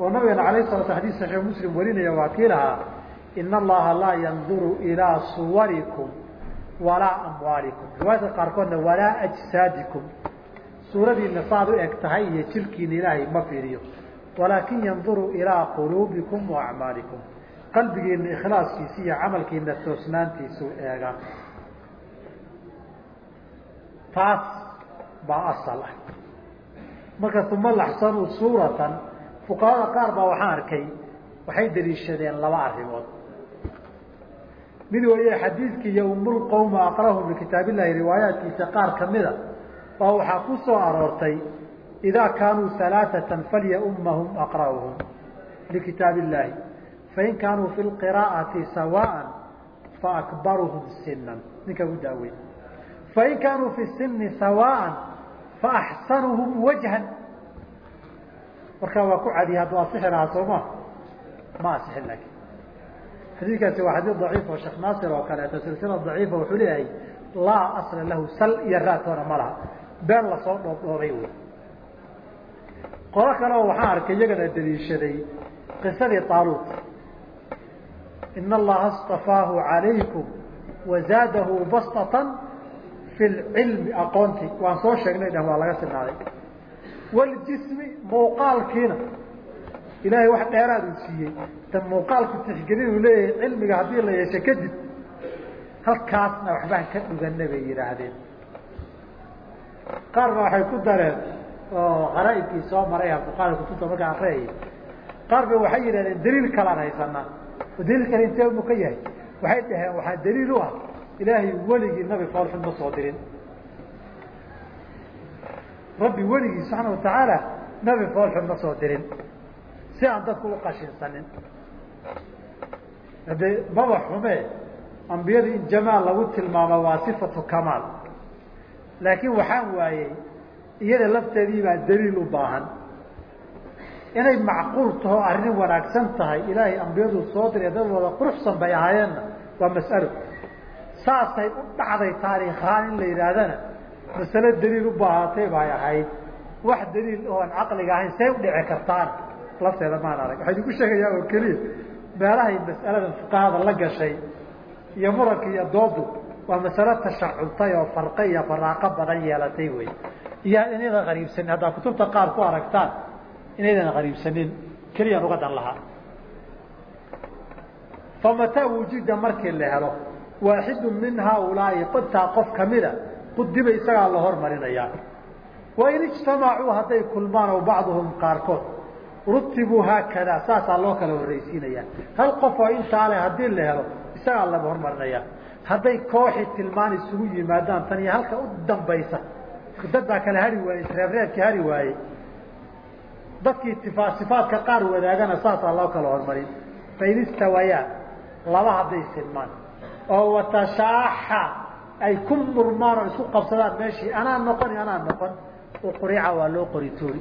oo nabigeena alayh sala sl xadis saxiix muslim warinaya waa kii lahaa ina allaha laa yanduru ilaa suwarikum walaa amwaalikum riwaayadka qaarkoodna walaa ajsaadikum suuradiina saad u eg tahay iyo jirkiina ilaahay ma fiiriyo. Walaakin yanduru ilaa quluubikum wa acmaalikum. Qalbigiina ikhlaaskiisa iyo camalkiina toosnaantiisuu eegaa taas baa asal ah. Marka uma laxsanu suuratan fuqahada qaar baa waxaan arkay waxay daliishadeen laba arrimood. Mid waliye xadiidkii yowmulqowma aqrahum likitaab illahi riwaayaatkiisa qaar kamida baa waxaa ku soo aroortay idaa kaanuu alaaثatan falyaummahum aqra'uhum likitaab illahi fain kaanuu fi lqiraa'ati sawaan faakbaruhum sinan ninka ugu daaweyn. Fain kaanuu fi sini sawaan faaxsanuhum wajhan. Markaa waa ku cadiya hadduu asixi lahaa sooma ma asixin laakin xadiidkaasi waa xadiid daciif oo sheekh naasir oo kaleeto silsila daciifa wuxuu leeyahay laa asla lahu sal iyo raatoona ma laha been la soo dhoobdhoobay wey qolo kale oo waxaan arkay iyagana daliishaday qisadii taaluut. Ina allaha اstafaahu calaykum wazaadahu bastatan fi lcilmi aqoontii waan soo sheegnay dhah waa laga sinaaday. Waljismi muuqaalkiina. Ilaahay wax dheeraad uu siiyey. Ta muuqaalku tixgelin uu leeyahay cilmiga haddii la yeesho kadib halkaasna waxbaan ka dhugana bay yidhaahdeen qaar ba waxay ku dareen oo qaraaibkii soo maray fuqaada kutubta markaa akriyayay qaar ba waxay yidhahdeen daliil kalaan haysanaa oo daliil kale intee mu ka yahay. Waxay dhaheen waxaa daliil u ah ilaahay weligii nabi foolxun ma soo dirin. Rabbi weligii subxaana watacaala nabi foolxun ma soo dirin. Si aan dadku uqashinsanin hade maba xume ambiyada in jamaal lagu tilmaamo waa sifatu kamaal laakiin waxaan waayey iyada lafteedii baa daliil u baahan. Inay macquul taho arrin wanaagsan tahay ilaahay ambiyadu soo diray dad wada quruxsan bay ahaayeenna waa mas'alo. Saasay u dhacday taariikhaan in la yidhaahdana masale daliil u baahatay bay ahayd. Wax daliil oon caqliga ahayn say u dhici kartaan. Lafteeda maan arag. Waxay idinku sheegayaa oo keliya meelahay mas'aladan fuqahada la gashay iyo muranka iyo doodu waa masalo tashacultay oo farqe iyo faraaqo badan yeelatay wey iyo inaydan qariibsanin haddaa kutubta qaar ku aragtaan inaydan qariibsanin keliyaan uga lahaa. Famataa wujida markii la helo waaxidu min haaulaai qodtaa qof kamida qudiba isagaa la hormarinayaa wain ijtamacuu hadday kulmaan o bacduhum qaarkood. Rutibuu haakada saasaa loo kala horraysiinaya hal qof oo intaa le haddii la helo isagaa la hormarinaya hadday kooxi tilmaan isugu yimaadaan tan iyo halka u dambaysa. Dad baa kala hari waayey isreebreebkii hari waayey dadkii sifaadka qaar wadaagana saasaa loo kala hormarin. Fain istawayaa laba hadday silmaan oo watashaaxa ay ku murmaan oo isku qabsadaan meeshii anaa noqon iyo anaa noqon. Uqurica waa loo qorituuri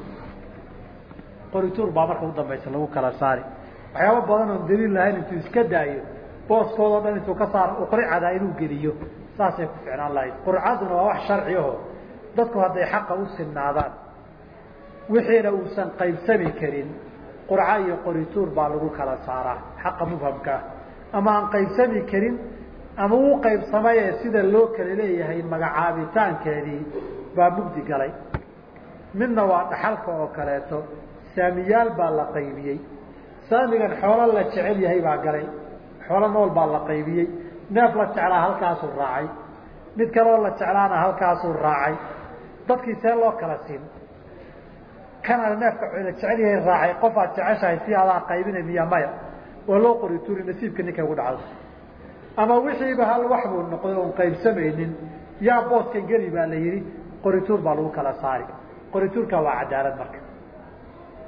qorituur baa marka udambaysa lagu kala saari. Waxyaaba badan oon daliil lahayn intuu iska daayo booskoodao dhan intuu ka saaro uqricada inuu geliyo saasay ku ficnaan lahayd. Qurcaduna waa wax sharci aho dadku hadday xaqa u sinaadaan wixiina uusan qaybsami karin qurco iyo qorituur baa lagu kala saaraa xaqa mubhamkaa ama aan qaybsami karin ama uu qaybsamay ee sida loo kala leeyahay magacaabitaankeedii baa mugdi galay. Midna waa dhaxalka oo kaleeto saamiyaal baa la qaybiyey. Saamigan xoolo la jecel yahay baa galay xoolo nool baa la qaybiyey. Neef la jeclaa halkaasuu raacay. Mid kaloo la jeclaana halkaasuu raacay. Dadkii see loo kala siin. Kana neefka la jecel yahay raacay. Qof aad jeceshahay si adaa qaybina miya maya. Waa loo qori turi nasiibka ninkay ugu dhacdo. Ama wixiiba hal wax buu noqday oon qaybsamaynin. Yaa booskan geli baa la yidhi. Qorituur baa lagu kala saari. Qorituurka waa cadaalad marka.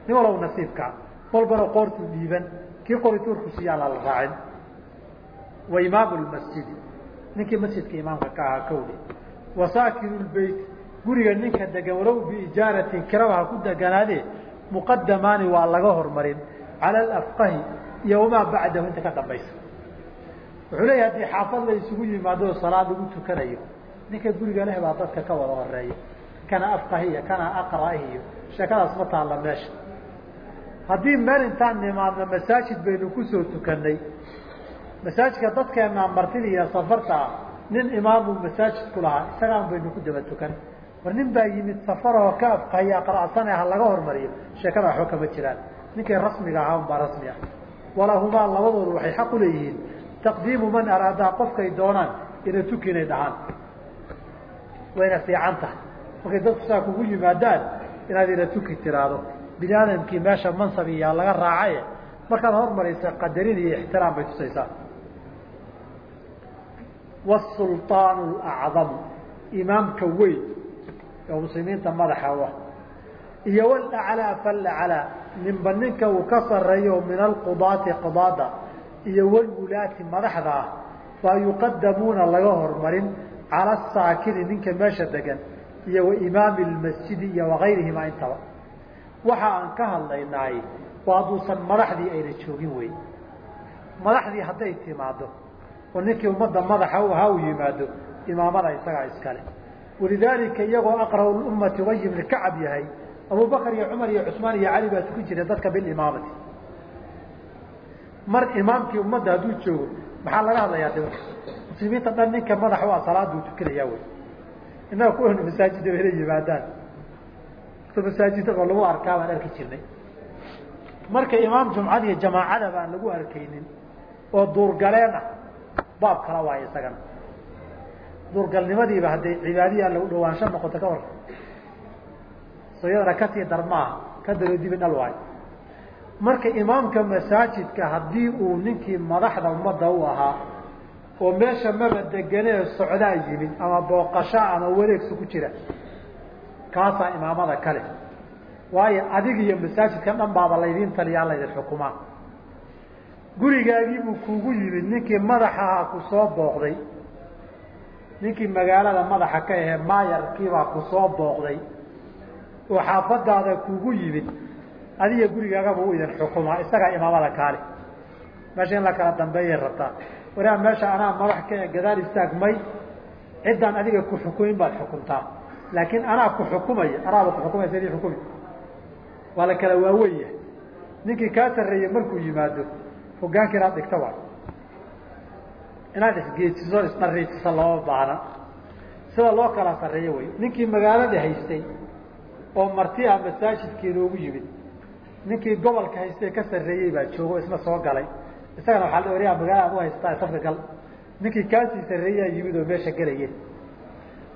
Nin walow nasiibka. Walbana qoortu dhiiban. Kii qorituurku siyaa lala raacin wa imaamu lmasjidi ninkii masjidka imaamka ka ahaa kawli wa saakiru lbeyt guriga ninka degan walow biijaaratin kiraba ha ku deganaadee muqadamaani waa laga hormarin. Cala alafqahi iyo wamaa bacdahu inta ka dambaysa. Wuxuu leeyahy haddii xaafad la isugu yimaado salaad lagu tukanayo ninka guriga leh baa dadka ka wada horreeya kana afqahiya kana aqra'iyo sheekadaas ma taalla meesha. Haddii meel intaan nimaadno masaajid baynu ku soo tukanay masaajidka dadkeenaa martida iyo safarta ah nin imaamuu masaajid ku lahaa isagaan baynu ku daba tukan. War nin baa yimid safaroo ka afqahiya aqra'sane ha laga hormariyo sheekada waxba kama jiraan. Ninkay rasmiga ahaa unbaa rasmi ah. Walahumaa labadoodu waxay xaq u leeyihiin taqdiimu man araadaa qofkay doonaan ina tuki inay dhahaan wayna fiican tahay. Markay dadku saa kugu yimaadaan inaad ina tuki tiraahdo bini aadamkii meesha mansab iyaa laga raacaye markaad hormaraysa qadarin iyo ixtiraam bay tusaysaa wsulطaan acdamu imaamka weyn oo muslimiinta madaxa u ah iyo wlaclaa falaclaa ninba ninka uu ka sareeyo min alqudaati qudaada iyo wlwulaati madaxda ah baa yuqadamuuna laga hormarin cala saakini ninka meesha degan iyo waimaami lmasjidi iyo wagayrihima intaba waxa aan ka hadlaynaay waa hadduusan madaxdii ayna joogin wey madaxdii hadday timaado oo ninkii ummadda madaxa u ahaa u yimaado imaamada isagaa iskale. Walidaalika iyagoo aqra'u ummati ubay ibni kacab yahay. Abubakar iyo cumar iyo cusmaan iyo cali baa tukin jiray dadka bilimaamati mar imaamkii ummadda hadduu joogo maxaa laga hadlayaa de muslimiinta dhan ninka madax u ah salaaduu tukinayaa wey. Innaga kuwanu masaajidda bayla yimaadaan. Masaajidda oo lagu arkaa baan arki jirnay. Marka imaam jumcada iyo jamaacada baan lagu arkaynin oo duurgaleen ah baab kala waayo isagana duurgalnimadiiba hadday cibaadiya alla u dhawaansho noqoto ka war soyadana ka sii darmaaha ka daroodibi dhal waayo marka imaamka masaajidka haddii uu ninkii madaxda ummadda u ahaa oo meesha maba deganee socdaa yimid ama booqasho ama wareegsi ku jira kaasaa imaamada kale waayo adig iyo masaajidkan dhan baaba laydiin taliyaa laydin xukumaa gurigaagiibuu kuugu yimid. Ninkii madaxahaa ku soo booqday. Ninkii magaalada madaxa ka ahee maayarkiibaa ku soo booqday. Oo xaafadaada kuugu yimid. Adiga gurigaagaba u idin xukumaa isagaa imaamada kaale. Meesha in la kala dambeeyay rabtaa waraa meesha anaa madax ka gadaal istaagmay. Ciddaan adiga ku xukumin baad xukuntaa. Laakiin anaa ku xukumaya anaaba ku xukumaysa idin xukumi waa la kala waaweyn yahay. Ninkii kaa sarreeyey markuu yimaado hogaanka inaad dhigta waa. Inaad isgeejiso isdhariijiso looma baahna sida loo kala sarreeyo wey ninkii magaalada haystay oo marti ah masaajidkii inoogu yimid ninkii gobolka haystay ka sarreeyey baa joogo isna soo galay. Isagana waxaa la oraa magaalada ad u haystaa safka gal. Ninkii kaasii sarreeyaa yimid oo meesha gelaye.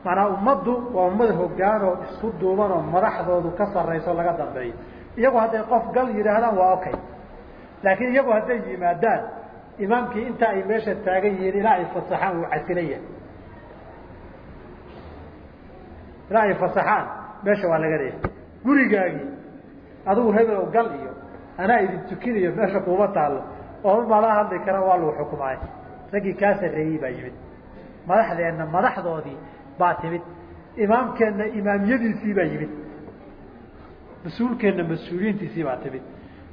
Maanaa ummaddu waa ummad hogaan oo isku duuban oo madaxdoodu ka sarrayso laga dambeeyo. Iyagu hadday qof gal yidhaahdaan waa okay laakiin iyagu hadday yimaadaan imaamkii inta ay meesha taagan yihiin ilaa ay fasaxaan uu casilaya. Ilaa ay fasaxaan meesha waa laga leeyahay gurigaagii adigu hebelow gal iyo anaa idin tukinayo meesha kuuma taallo oo mala hadli kara waa lagu xukumaay raggii kaa sarreeyey baa yimid. Madaxdeenna madaxdoodii baa timid. Imaamkeenna imaamiyadiisii baa yimid. Mas'uulkeenna mas'uuliyiintiisii baa timid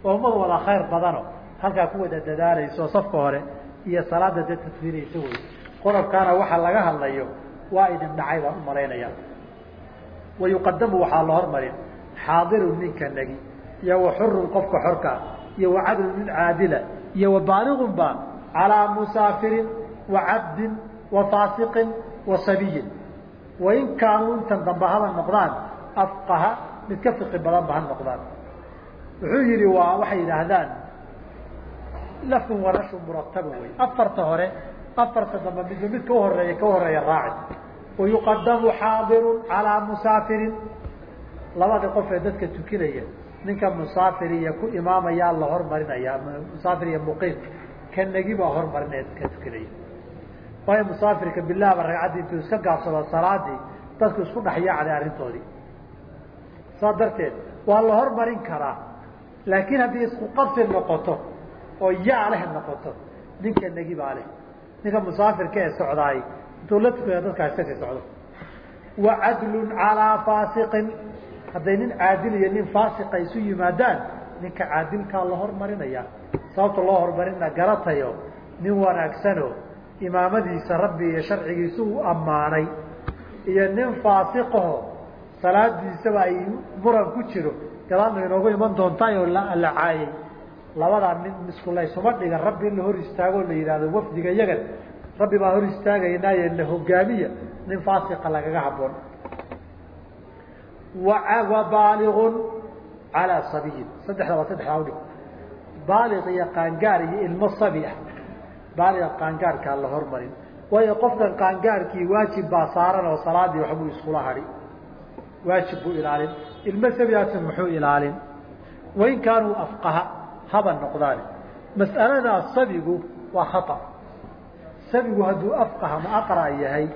oo ummad wada khayr badano halkaa ku wada dadaalayso safka hore iyo salaada dad tadfinaysa wey qodobkaana waxa laga hadlayo waa idin dhacay baan u malaynaya. Wa yuqadamu waxaa la hormarin xaadirun ninka negi iyo wa xurun qofka xorkaa iyo wa cadlun min caadila iyo wa baaligun ba calaa musaafirin wa cabdin wa faasiqin wa sabiyin. Wain kaanuu intan dambe haba noqdaan afqaha mid ka fiqi badan ba ha noqdaan wuxuu yihi waa waxay yidhaahdaan lafun warashu muratabun wey afarta hore afarta dambe midba mid ka horreeya ka horreeya raaci wayuqadamu xaadirun calaa musaafirin. Labada qof ee dadka tukinaya ninka musaafir iyo ku imaamayaa la hormarinaya musaafir iyo muqiim ka negi baa hormarinaya dadka tukinaya. Waayo musaafirka bilaaba ragcaddii intuu iska gaabsado salaadii dadku isku dhexyaacday arrintoodii. Saas darteed waa la hormarin karaa laakiin haddii isku qabsi noqoto oo yaa leh noqoto ninka negi baa leh. Ninka musaafirka ee socdaay intuu la tukaya dadkaa iska sii socdo. Wa cadlun calaa faasiqin. Hadday nin caadil iyo nin faasiqa isu yimaadaan ninka caadilkaa la hormarinaya sababta loo hormarina garatayo nin wanaagsano imaamadiisa rabbi iyo sharcigiisa u ammaanay. Iyo nin faasiqaho salaadiisaba ay muran ku jiro gadaadna inoogu iman doontaay oo la caayay labadaa mid isku dhiga rabbi in la hor istaagoo la yidhahdo wafdiga yagan rabbi baa hor istaagaynaaye na hogaamiya nin faasiqa lagaga haboon wa baaligun calaa sabiyin. Saddexdaba saddexdaa udhig baaliq iyo qaangaar iyo ilmo sabi ah. Baaliga qaangaarkaa la hormarin. Waayo qofkan qaangaarkii waajib baa saaran oo salaadii waxbuu iskula hadhi waajib buu ilaalin. Ilmo sabiaasi muxuu ilaalin. Wain kaanuu afqaha haba noqdaan mas'aladaa sabigu waa khata. Sabigu hadduu afqaha ma aqra' yahay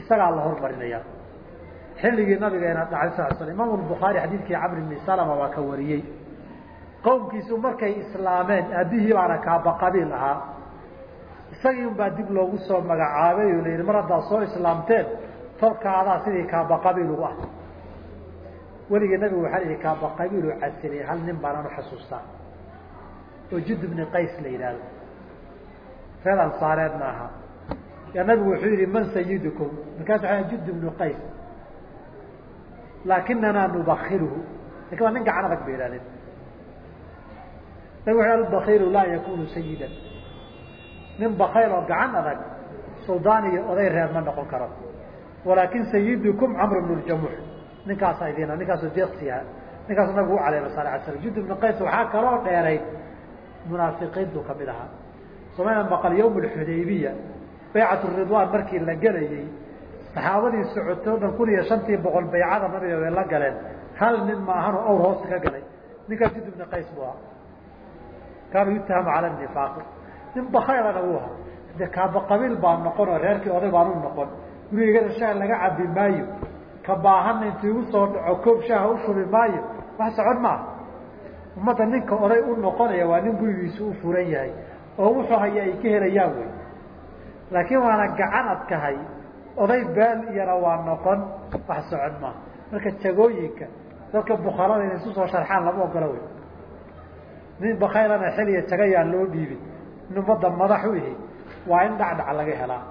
isagaa la hormarinaya. Xilligii nabigeena dhacay sal sl imaam bukhaari xadiidkii camr bni salama waa ka wariyey. Qowmkiisu markay islaameen aabbihii baana kaaba qabiil ahaa isagii un dib loogu soo magacaabay oo la yidhi mar haddaad soo islaamteen tolkaadaa sidii kaaba qabiil ugu ah weligii nabigu waxaa yihi kaaba qabiilu casiriyay hal nin baanaan uxasuustaa oo jud bni qays la yidhaahdo. Reer ansaareedna ahaa yaa nabigu wuxuu yihi man sayidukum markaas waa jud bnu qays. Laakinanaa nubakiruhu laakiin waa nin gacan adag bay yihahdeen nabig wuxu albakiilu laa yakunu sayidan nin bakayl oo gacan adag suldaan iyo oday reer ma noqon karo. Walaakin sayidukum camr bnu ljamuux ninkaasa idina ninkaasoo deeqsiha ninkaasu nabigu u caleema sal ala slam ibnu qays waxaa kaloo dheerayd munaafiqiin buu ka mid ahaa. Somayna maqal yawm alxudaybiya baycat ridwaan markii la gelayey saxaabadii socotay dhan kun iyo shantii boqol baycada nabiga way la galeen. Hal nin ma ahanoo awr hoosta ka galay. Ninkaas jud ibnu qays buu ahaa. Kaanuu yutahamu cala nifaaqi nin bakaylana uu ahaa. De kaaba qabiil baan noqon oo reerkii oday baan u noqon. Gurigana shaha laga cabi maayo ka baahana intu igu soo dhaco koob shaha u shubi maayo. Wax socon maaha ummadda ninka oday u noqonaya waa nin gurigiisu u furan yahay oo wuxuu haya ay ka helayaan wey laakiin waana gacan adkahay oday baal iyana waa noqon. Wax socon maaha marka jagooyinka dadka bukalada inay isu soo sharxaan lama ogola wey nin bakaylana xiliya jagayaan loo dhiibin. In ummadda madax u ihi waa in dhacdhac laga helaa.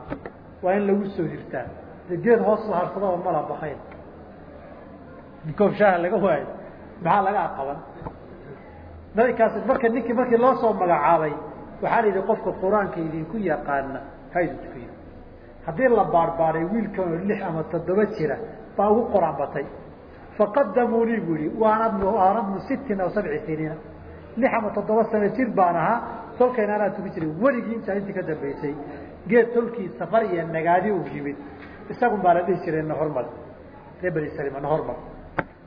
Waa in lagu soo hirtaa de geed hoos u harsadaba mala bakayl koob shaaha laga waayo. Maxaa laga aqaban? Nabikaas marka ninkii markii loo soo magacaabay waxaa la yidhi qofka qur'aanka idinku yaqaana haydu tukiyo. Haddii la baarbaaray wiilkan oo lix ama toddoba jira baa ugu qor-aan batay. Faqadamuunii buu yihi waana ana bnu sittin aw sabci siniina. Lix ama toddoba sano jir baan ahaa tolkayna anaa tuki jiray weligii intaa intii ka dambaysay geed tolkii safar iyo nagaadi uu yimid isagun baa la dhihi jiray nahormar ree bani salima nahormar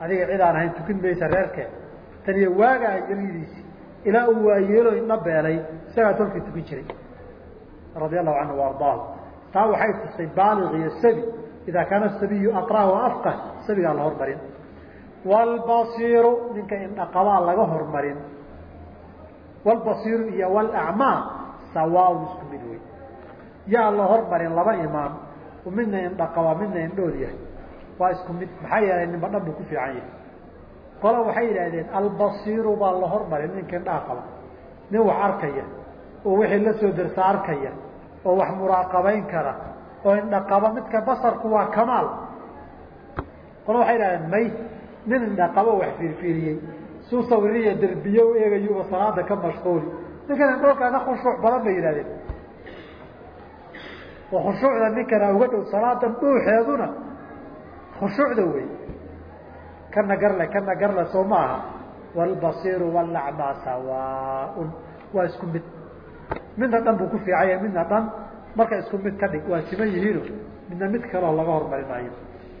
adiga cid aan ahayn tukin maysa reerkee tan iyo waagaa yaridiisi ilaa uu waayeelo indha beelay isagaa tolkii tukin jiray. Radia allahu canhu waardaahu taa waxay tusay baaliq iyo sabi idaa kaana sabiyu aqraa wa afqah sabigaa la hormarin. Waalbasiiru ninka indhaqabaa laga hormarin. Wlbasiiru iyo wlacmaa sawaaun isku mid wey yaa la hormarin laba imaam midna indhaqaba midna indhool yahay. Waa isku mid maxaa yeelay ninba dhan buu ku fiican yahay. Qola waxay yidhaahdeen albasiiru baa la hormarin ninka indhaha qaba nin wax arkaya oo wixii la soo arkaya oo wax muraaqabayn kara oo indhaqaba midka basarku waa kamaal. Qola waxay yidhahdeen may nin indhaqabo wax fiirfiiriyey suu sawiriya derbiye u eegayuba salaada ka mashquuli. Ninkan indhoolkaana khushuuc badan bay yidhahdeen oo khushuucda ninkana uga dhow salaadan dhuuxeeduna khushuucda wey kana garle kana garle soo ma aha. Waalbasiiru waalacmaa sawaaun. Waa isku mid. Midna dhan buu ku fiicanya midna dhan marka isku mid ka dhig waa siman yihiino midna mid kaleo laga hormari maayo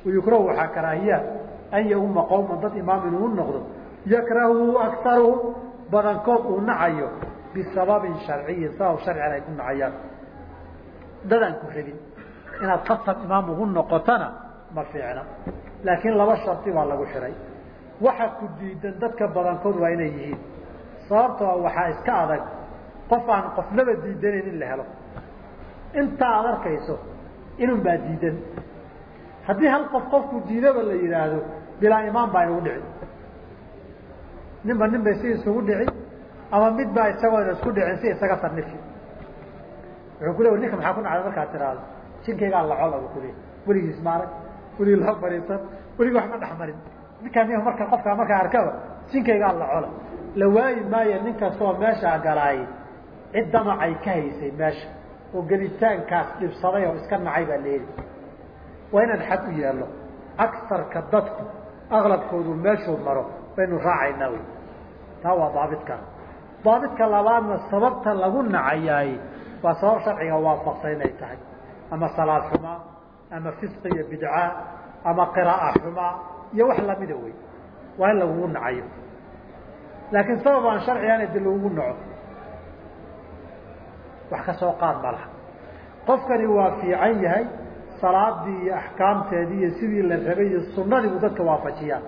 waxaa karaahiya an yauma qowman dad imaam inuu noqdo yakrahu akaruhum badankood uu nacayo bisababin sharciyin sabab sharcigan ay ku nacayaan dadaan ku rabin inaad khasab imaam ugu noqotona ma fiicna. Laakiin laba shardi baa lagu xihay waxa ku diidan dadka badankood waa inay yihiin. Sababtoo waxaa iska adag qof aan qofnaba diidanayn in la helo. Intaa aad arkayso inun baa diidan. Haddii hal qof qofku diidaba la yidhaahdo bilaa imaam baa inugu dhici. Ninba nin bay si isugu dhici ama mid baa isagoona isku dhicin si isaga sanifi wuxuu ku le ninka maxaa ku nacday markaad tiraahdo jinkaygaa lacol bu ku weligiis maarag weligii loo fariisan weligii wax ma dhex marin ninkaan marka qofkaa markaa arkaba jinkaygaa lacola la waayi maayo nin meeshaa galaay. Cid damacay ka haysay meesha. Oo gelitaankaas dhibsaday oo iska nacay baa leeli waa inaan xad u yeelo agsarka dadku aklabkoodu meeshuu maro baynu raacaynaa wy taa waa daabidka daabidka labaadna sababta lagu nacayaay waa sabab sharciga waafaqsan inay tahay. Ama salaad xumaa ama fisqi iyo bidca ama qiraaa xumaa iyo wax lamida wey waa in lagugu nacayo. Laakiin sabab aan sharcigan di lagugu naco. Wax ka soo qaad ma laha. Qofkani waa fiican yahay salaadii iyo axkaamteedii iyo sidii la rabay iyo sunadii buu dadka waafajiyaa.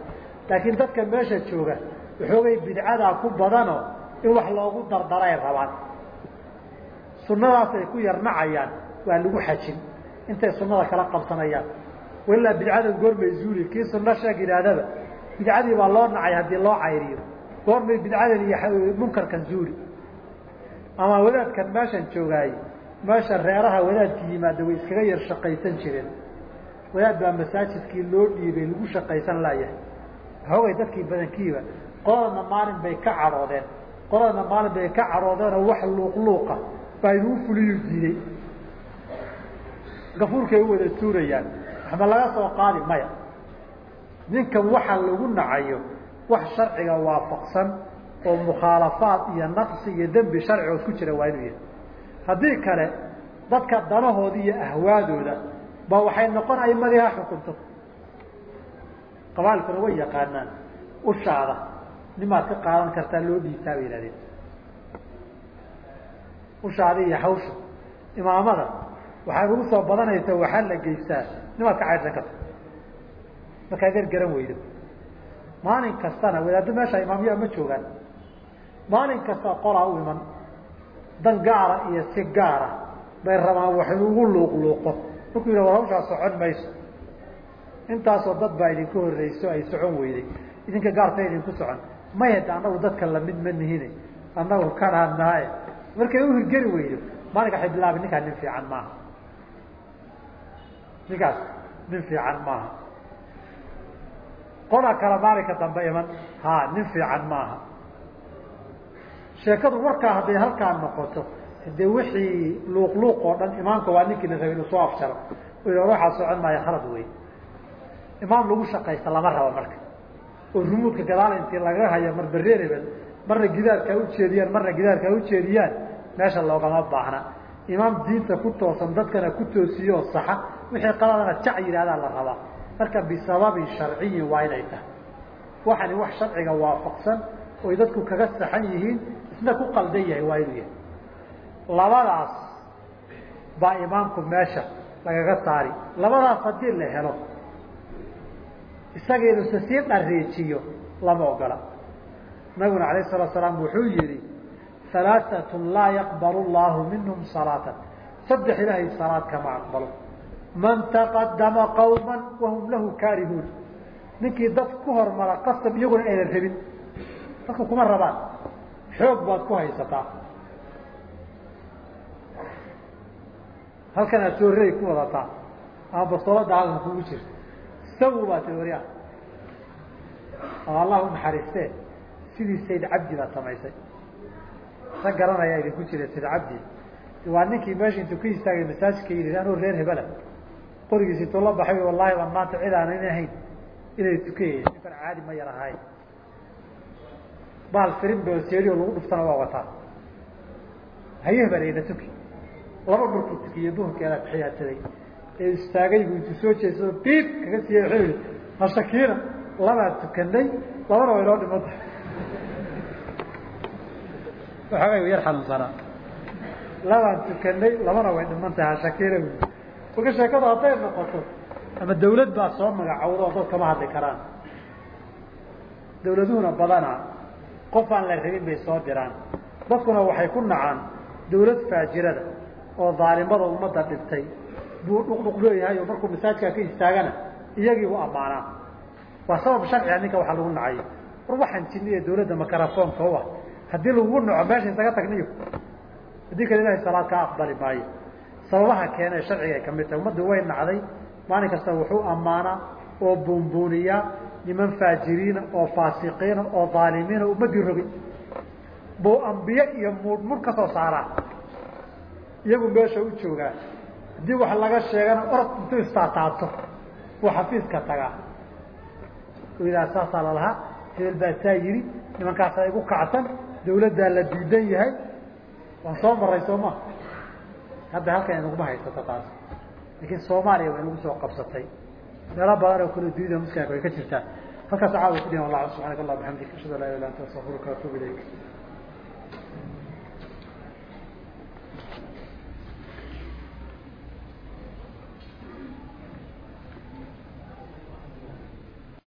Laakiin dadka meesha jooga waxoogay bidcadaa ku badano in wax loogu dardaray rabaan sunadaas ay ku yarnacayaan waa lagu xajin. Intay sunada kala qabsanayaan. Ilaa bidcada goormay zuuli kii sunno sheeg yidhaahdaba bidcadii baa loo nacay haddii loo cayriyo. Goormay bidcadan iyo munkarkan zuuli. Ama wadaadkan meeshan joogaay meesha reeraha wadaadki yimaada way iskaga yar shaqaysan jireen. Wadaad baa masaajidkii loo dhiibay lagu shaqaysan laayahay hoogay dadkii badankiiba qoladna maalin bay ka cadhoodeen. Qoladana maalin bay ka caroodeenoo wax luuqluuqa baa inuu fuliyu diiday. Gafuurkay u wada tuurayaan. Waxba laga soo qaadi maya. Ninkan waxa lagu nacayo wax sharciga waafaqsan oo mukhaalafaad iyo naqsi iyo dembi sharcigood ku jira waa inuu yahay. Haddii kale dadka danahooda iyo ahwaadooda ba waxay noqon aimadii ha xukunto. Qabaalkuna way yaqaanaan. Ushaada nimaad ka qaadan kartaa loo dhiibtaa bay yihahdeen ushaada iyo hawsha imaamada. Waxaa ugu soo badanaysa waxaa la geystaa nimaad ka caydsan karta markaa gargaran weydo. Maalin kastana wadaaddo meesha imaamyaa ma joogaan. Maalin kasta qolaa u iman. Dan gaara iyo si gaara bay rabaan wax inugu luuqluuqo markuu yidha war hawshaa socon mayso. Intaasoo dad baa idinku horreyso ay socon weyday idinka gaarta idinku socon. May hadda annagu dadka la mid ma nihine. Annagu kanaa nahay markay u hirgeli weydo maalinka waxay bilaabay ninkaan nin fiican maaha. Ninkaas nin fiican maaha. Qola kale maalinka dambe iman ha nin fiican maaha. Sheekadu warkaa hadday halkaa noqoto de wixii luuqluuq oo dhan imaamka waa ninkii la rabay inuu soo afjaro waxaa socon maayo khalad wey imaam lagu shaqaysta lama rabo marka. Oo rumuudka gadaal intii laga hayo marba marna gidaarkaa ujeediyaan marna gidaarkaa ujeediyaan meesha loogama baahna. Imaam diinta ku toosan dadkana ku toosiyo oo saxa wixii qaladana jac yidhahdaa la rabaa. Marka bisababin sharciyin waa inay tahay. Waxani wax sharciga waafaqsan oy dadku kaga saxan yihiin isna ku qaldan yahay waa inuu yahay. Labadaas baa imaamku meesha lagaga saari. Labadaas haddii la helo isaga inuusa sii dhareejiyo lama ogola nabiguna alayh salatu salaam wuxuu yihi alaaatun laa yaqbalu llahu minhum salaatan. Saddex ilaahay salaad kama aqbalo. Man taqadama qawma wahum lahu kaarihuun ninkii dad ku hormara qasab iyaguna aynan rabin. Dadku kuma rabaan. Xoog baad ku haysataa. Halkan aad soorey ku wadataa. Ama bastoolada halkan kugu jirta. Saw baa tii warya oo sidii sayd cabdi baad samaysay sa garanayaa idinku jira sayd cabdi. Waa ninkii meesha intuu ka istaagay masaajidka yidhi anuu reer hebela. Qorigiis intuu la baxay wallahi baan maanta cid aanan ahayn inay tukayeen ninkan caadi ma yar ahayn. Bahal firin beseerioo lagu dhuftana waa wataa. Haye hebelayna tuki. Laba dhulkuu tukiyey duhurkeeda taxiyaadsaday ee istaagay buu intuu soo jeedsado biib kaga siiyey wuxuu yihi mashakiina labaa tukanay labana way noo dhiman tahay waxoogay yar xanuunsanaa labaan tukanay labana way dhiman tahay hashakiina bu marka sheekadu hadday noqoto ama dawlad baa soo magacowda oo dad kama hadli karaan. Dawladuhuna badanaa qof aan la rabin bay soo diraan. Dadkuna waxay ku nacaan dawlad faajirada oo daalimada ummadda dhibtay buu dhuqdhuq leeyahay oo markuu masaajkaa ka istaagana u ammaanaa. Waa sabab sharciga ninka waxaa lagu nacayo war waxaan jiniya dawladda makarafoonka u ah. Haddii lagugu naco meesha isaga tagniyo haddii kale ilahay salaad kaa aqbali maayo. Sababaha keene sharciga ay ka mid tahay ummaddu way nacday. Maalin kasta wuxuu ammaanaa oo buunbuuniyaa niman faajiriina oo faasiqiina oo daalimiina ummaddii rogay buu ambiye iyo muudhmudh ka soo saaraa. Iyagu meesha u joogaa. Haddii wax laga sheegana orod intuu istaataabto buu xafiiska tagaa. U yidhaha saasaa lalahaa hebel baa saa yidhi nimankaasaa igu kacsan dawladdaa la diidan yahay. Waan soo maray soo ma hadda halkan inaguma haysato taas. Laakiin soomaaliya way nagu soo qabsatay. Meelo badan oo kala dunida muslimka way ka jirtaa. Halkaas caawa ku dhihan wallah subxanak allah bxamdik ashhadu an la ilah illa anta astaغfiruka atuub ilayk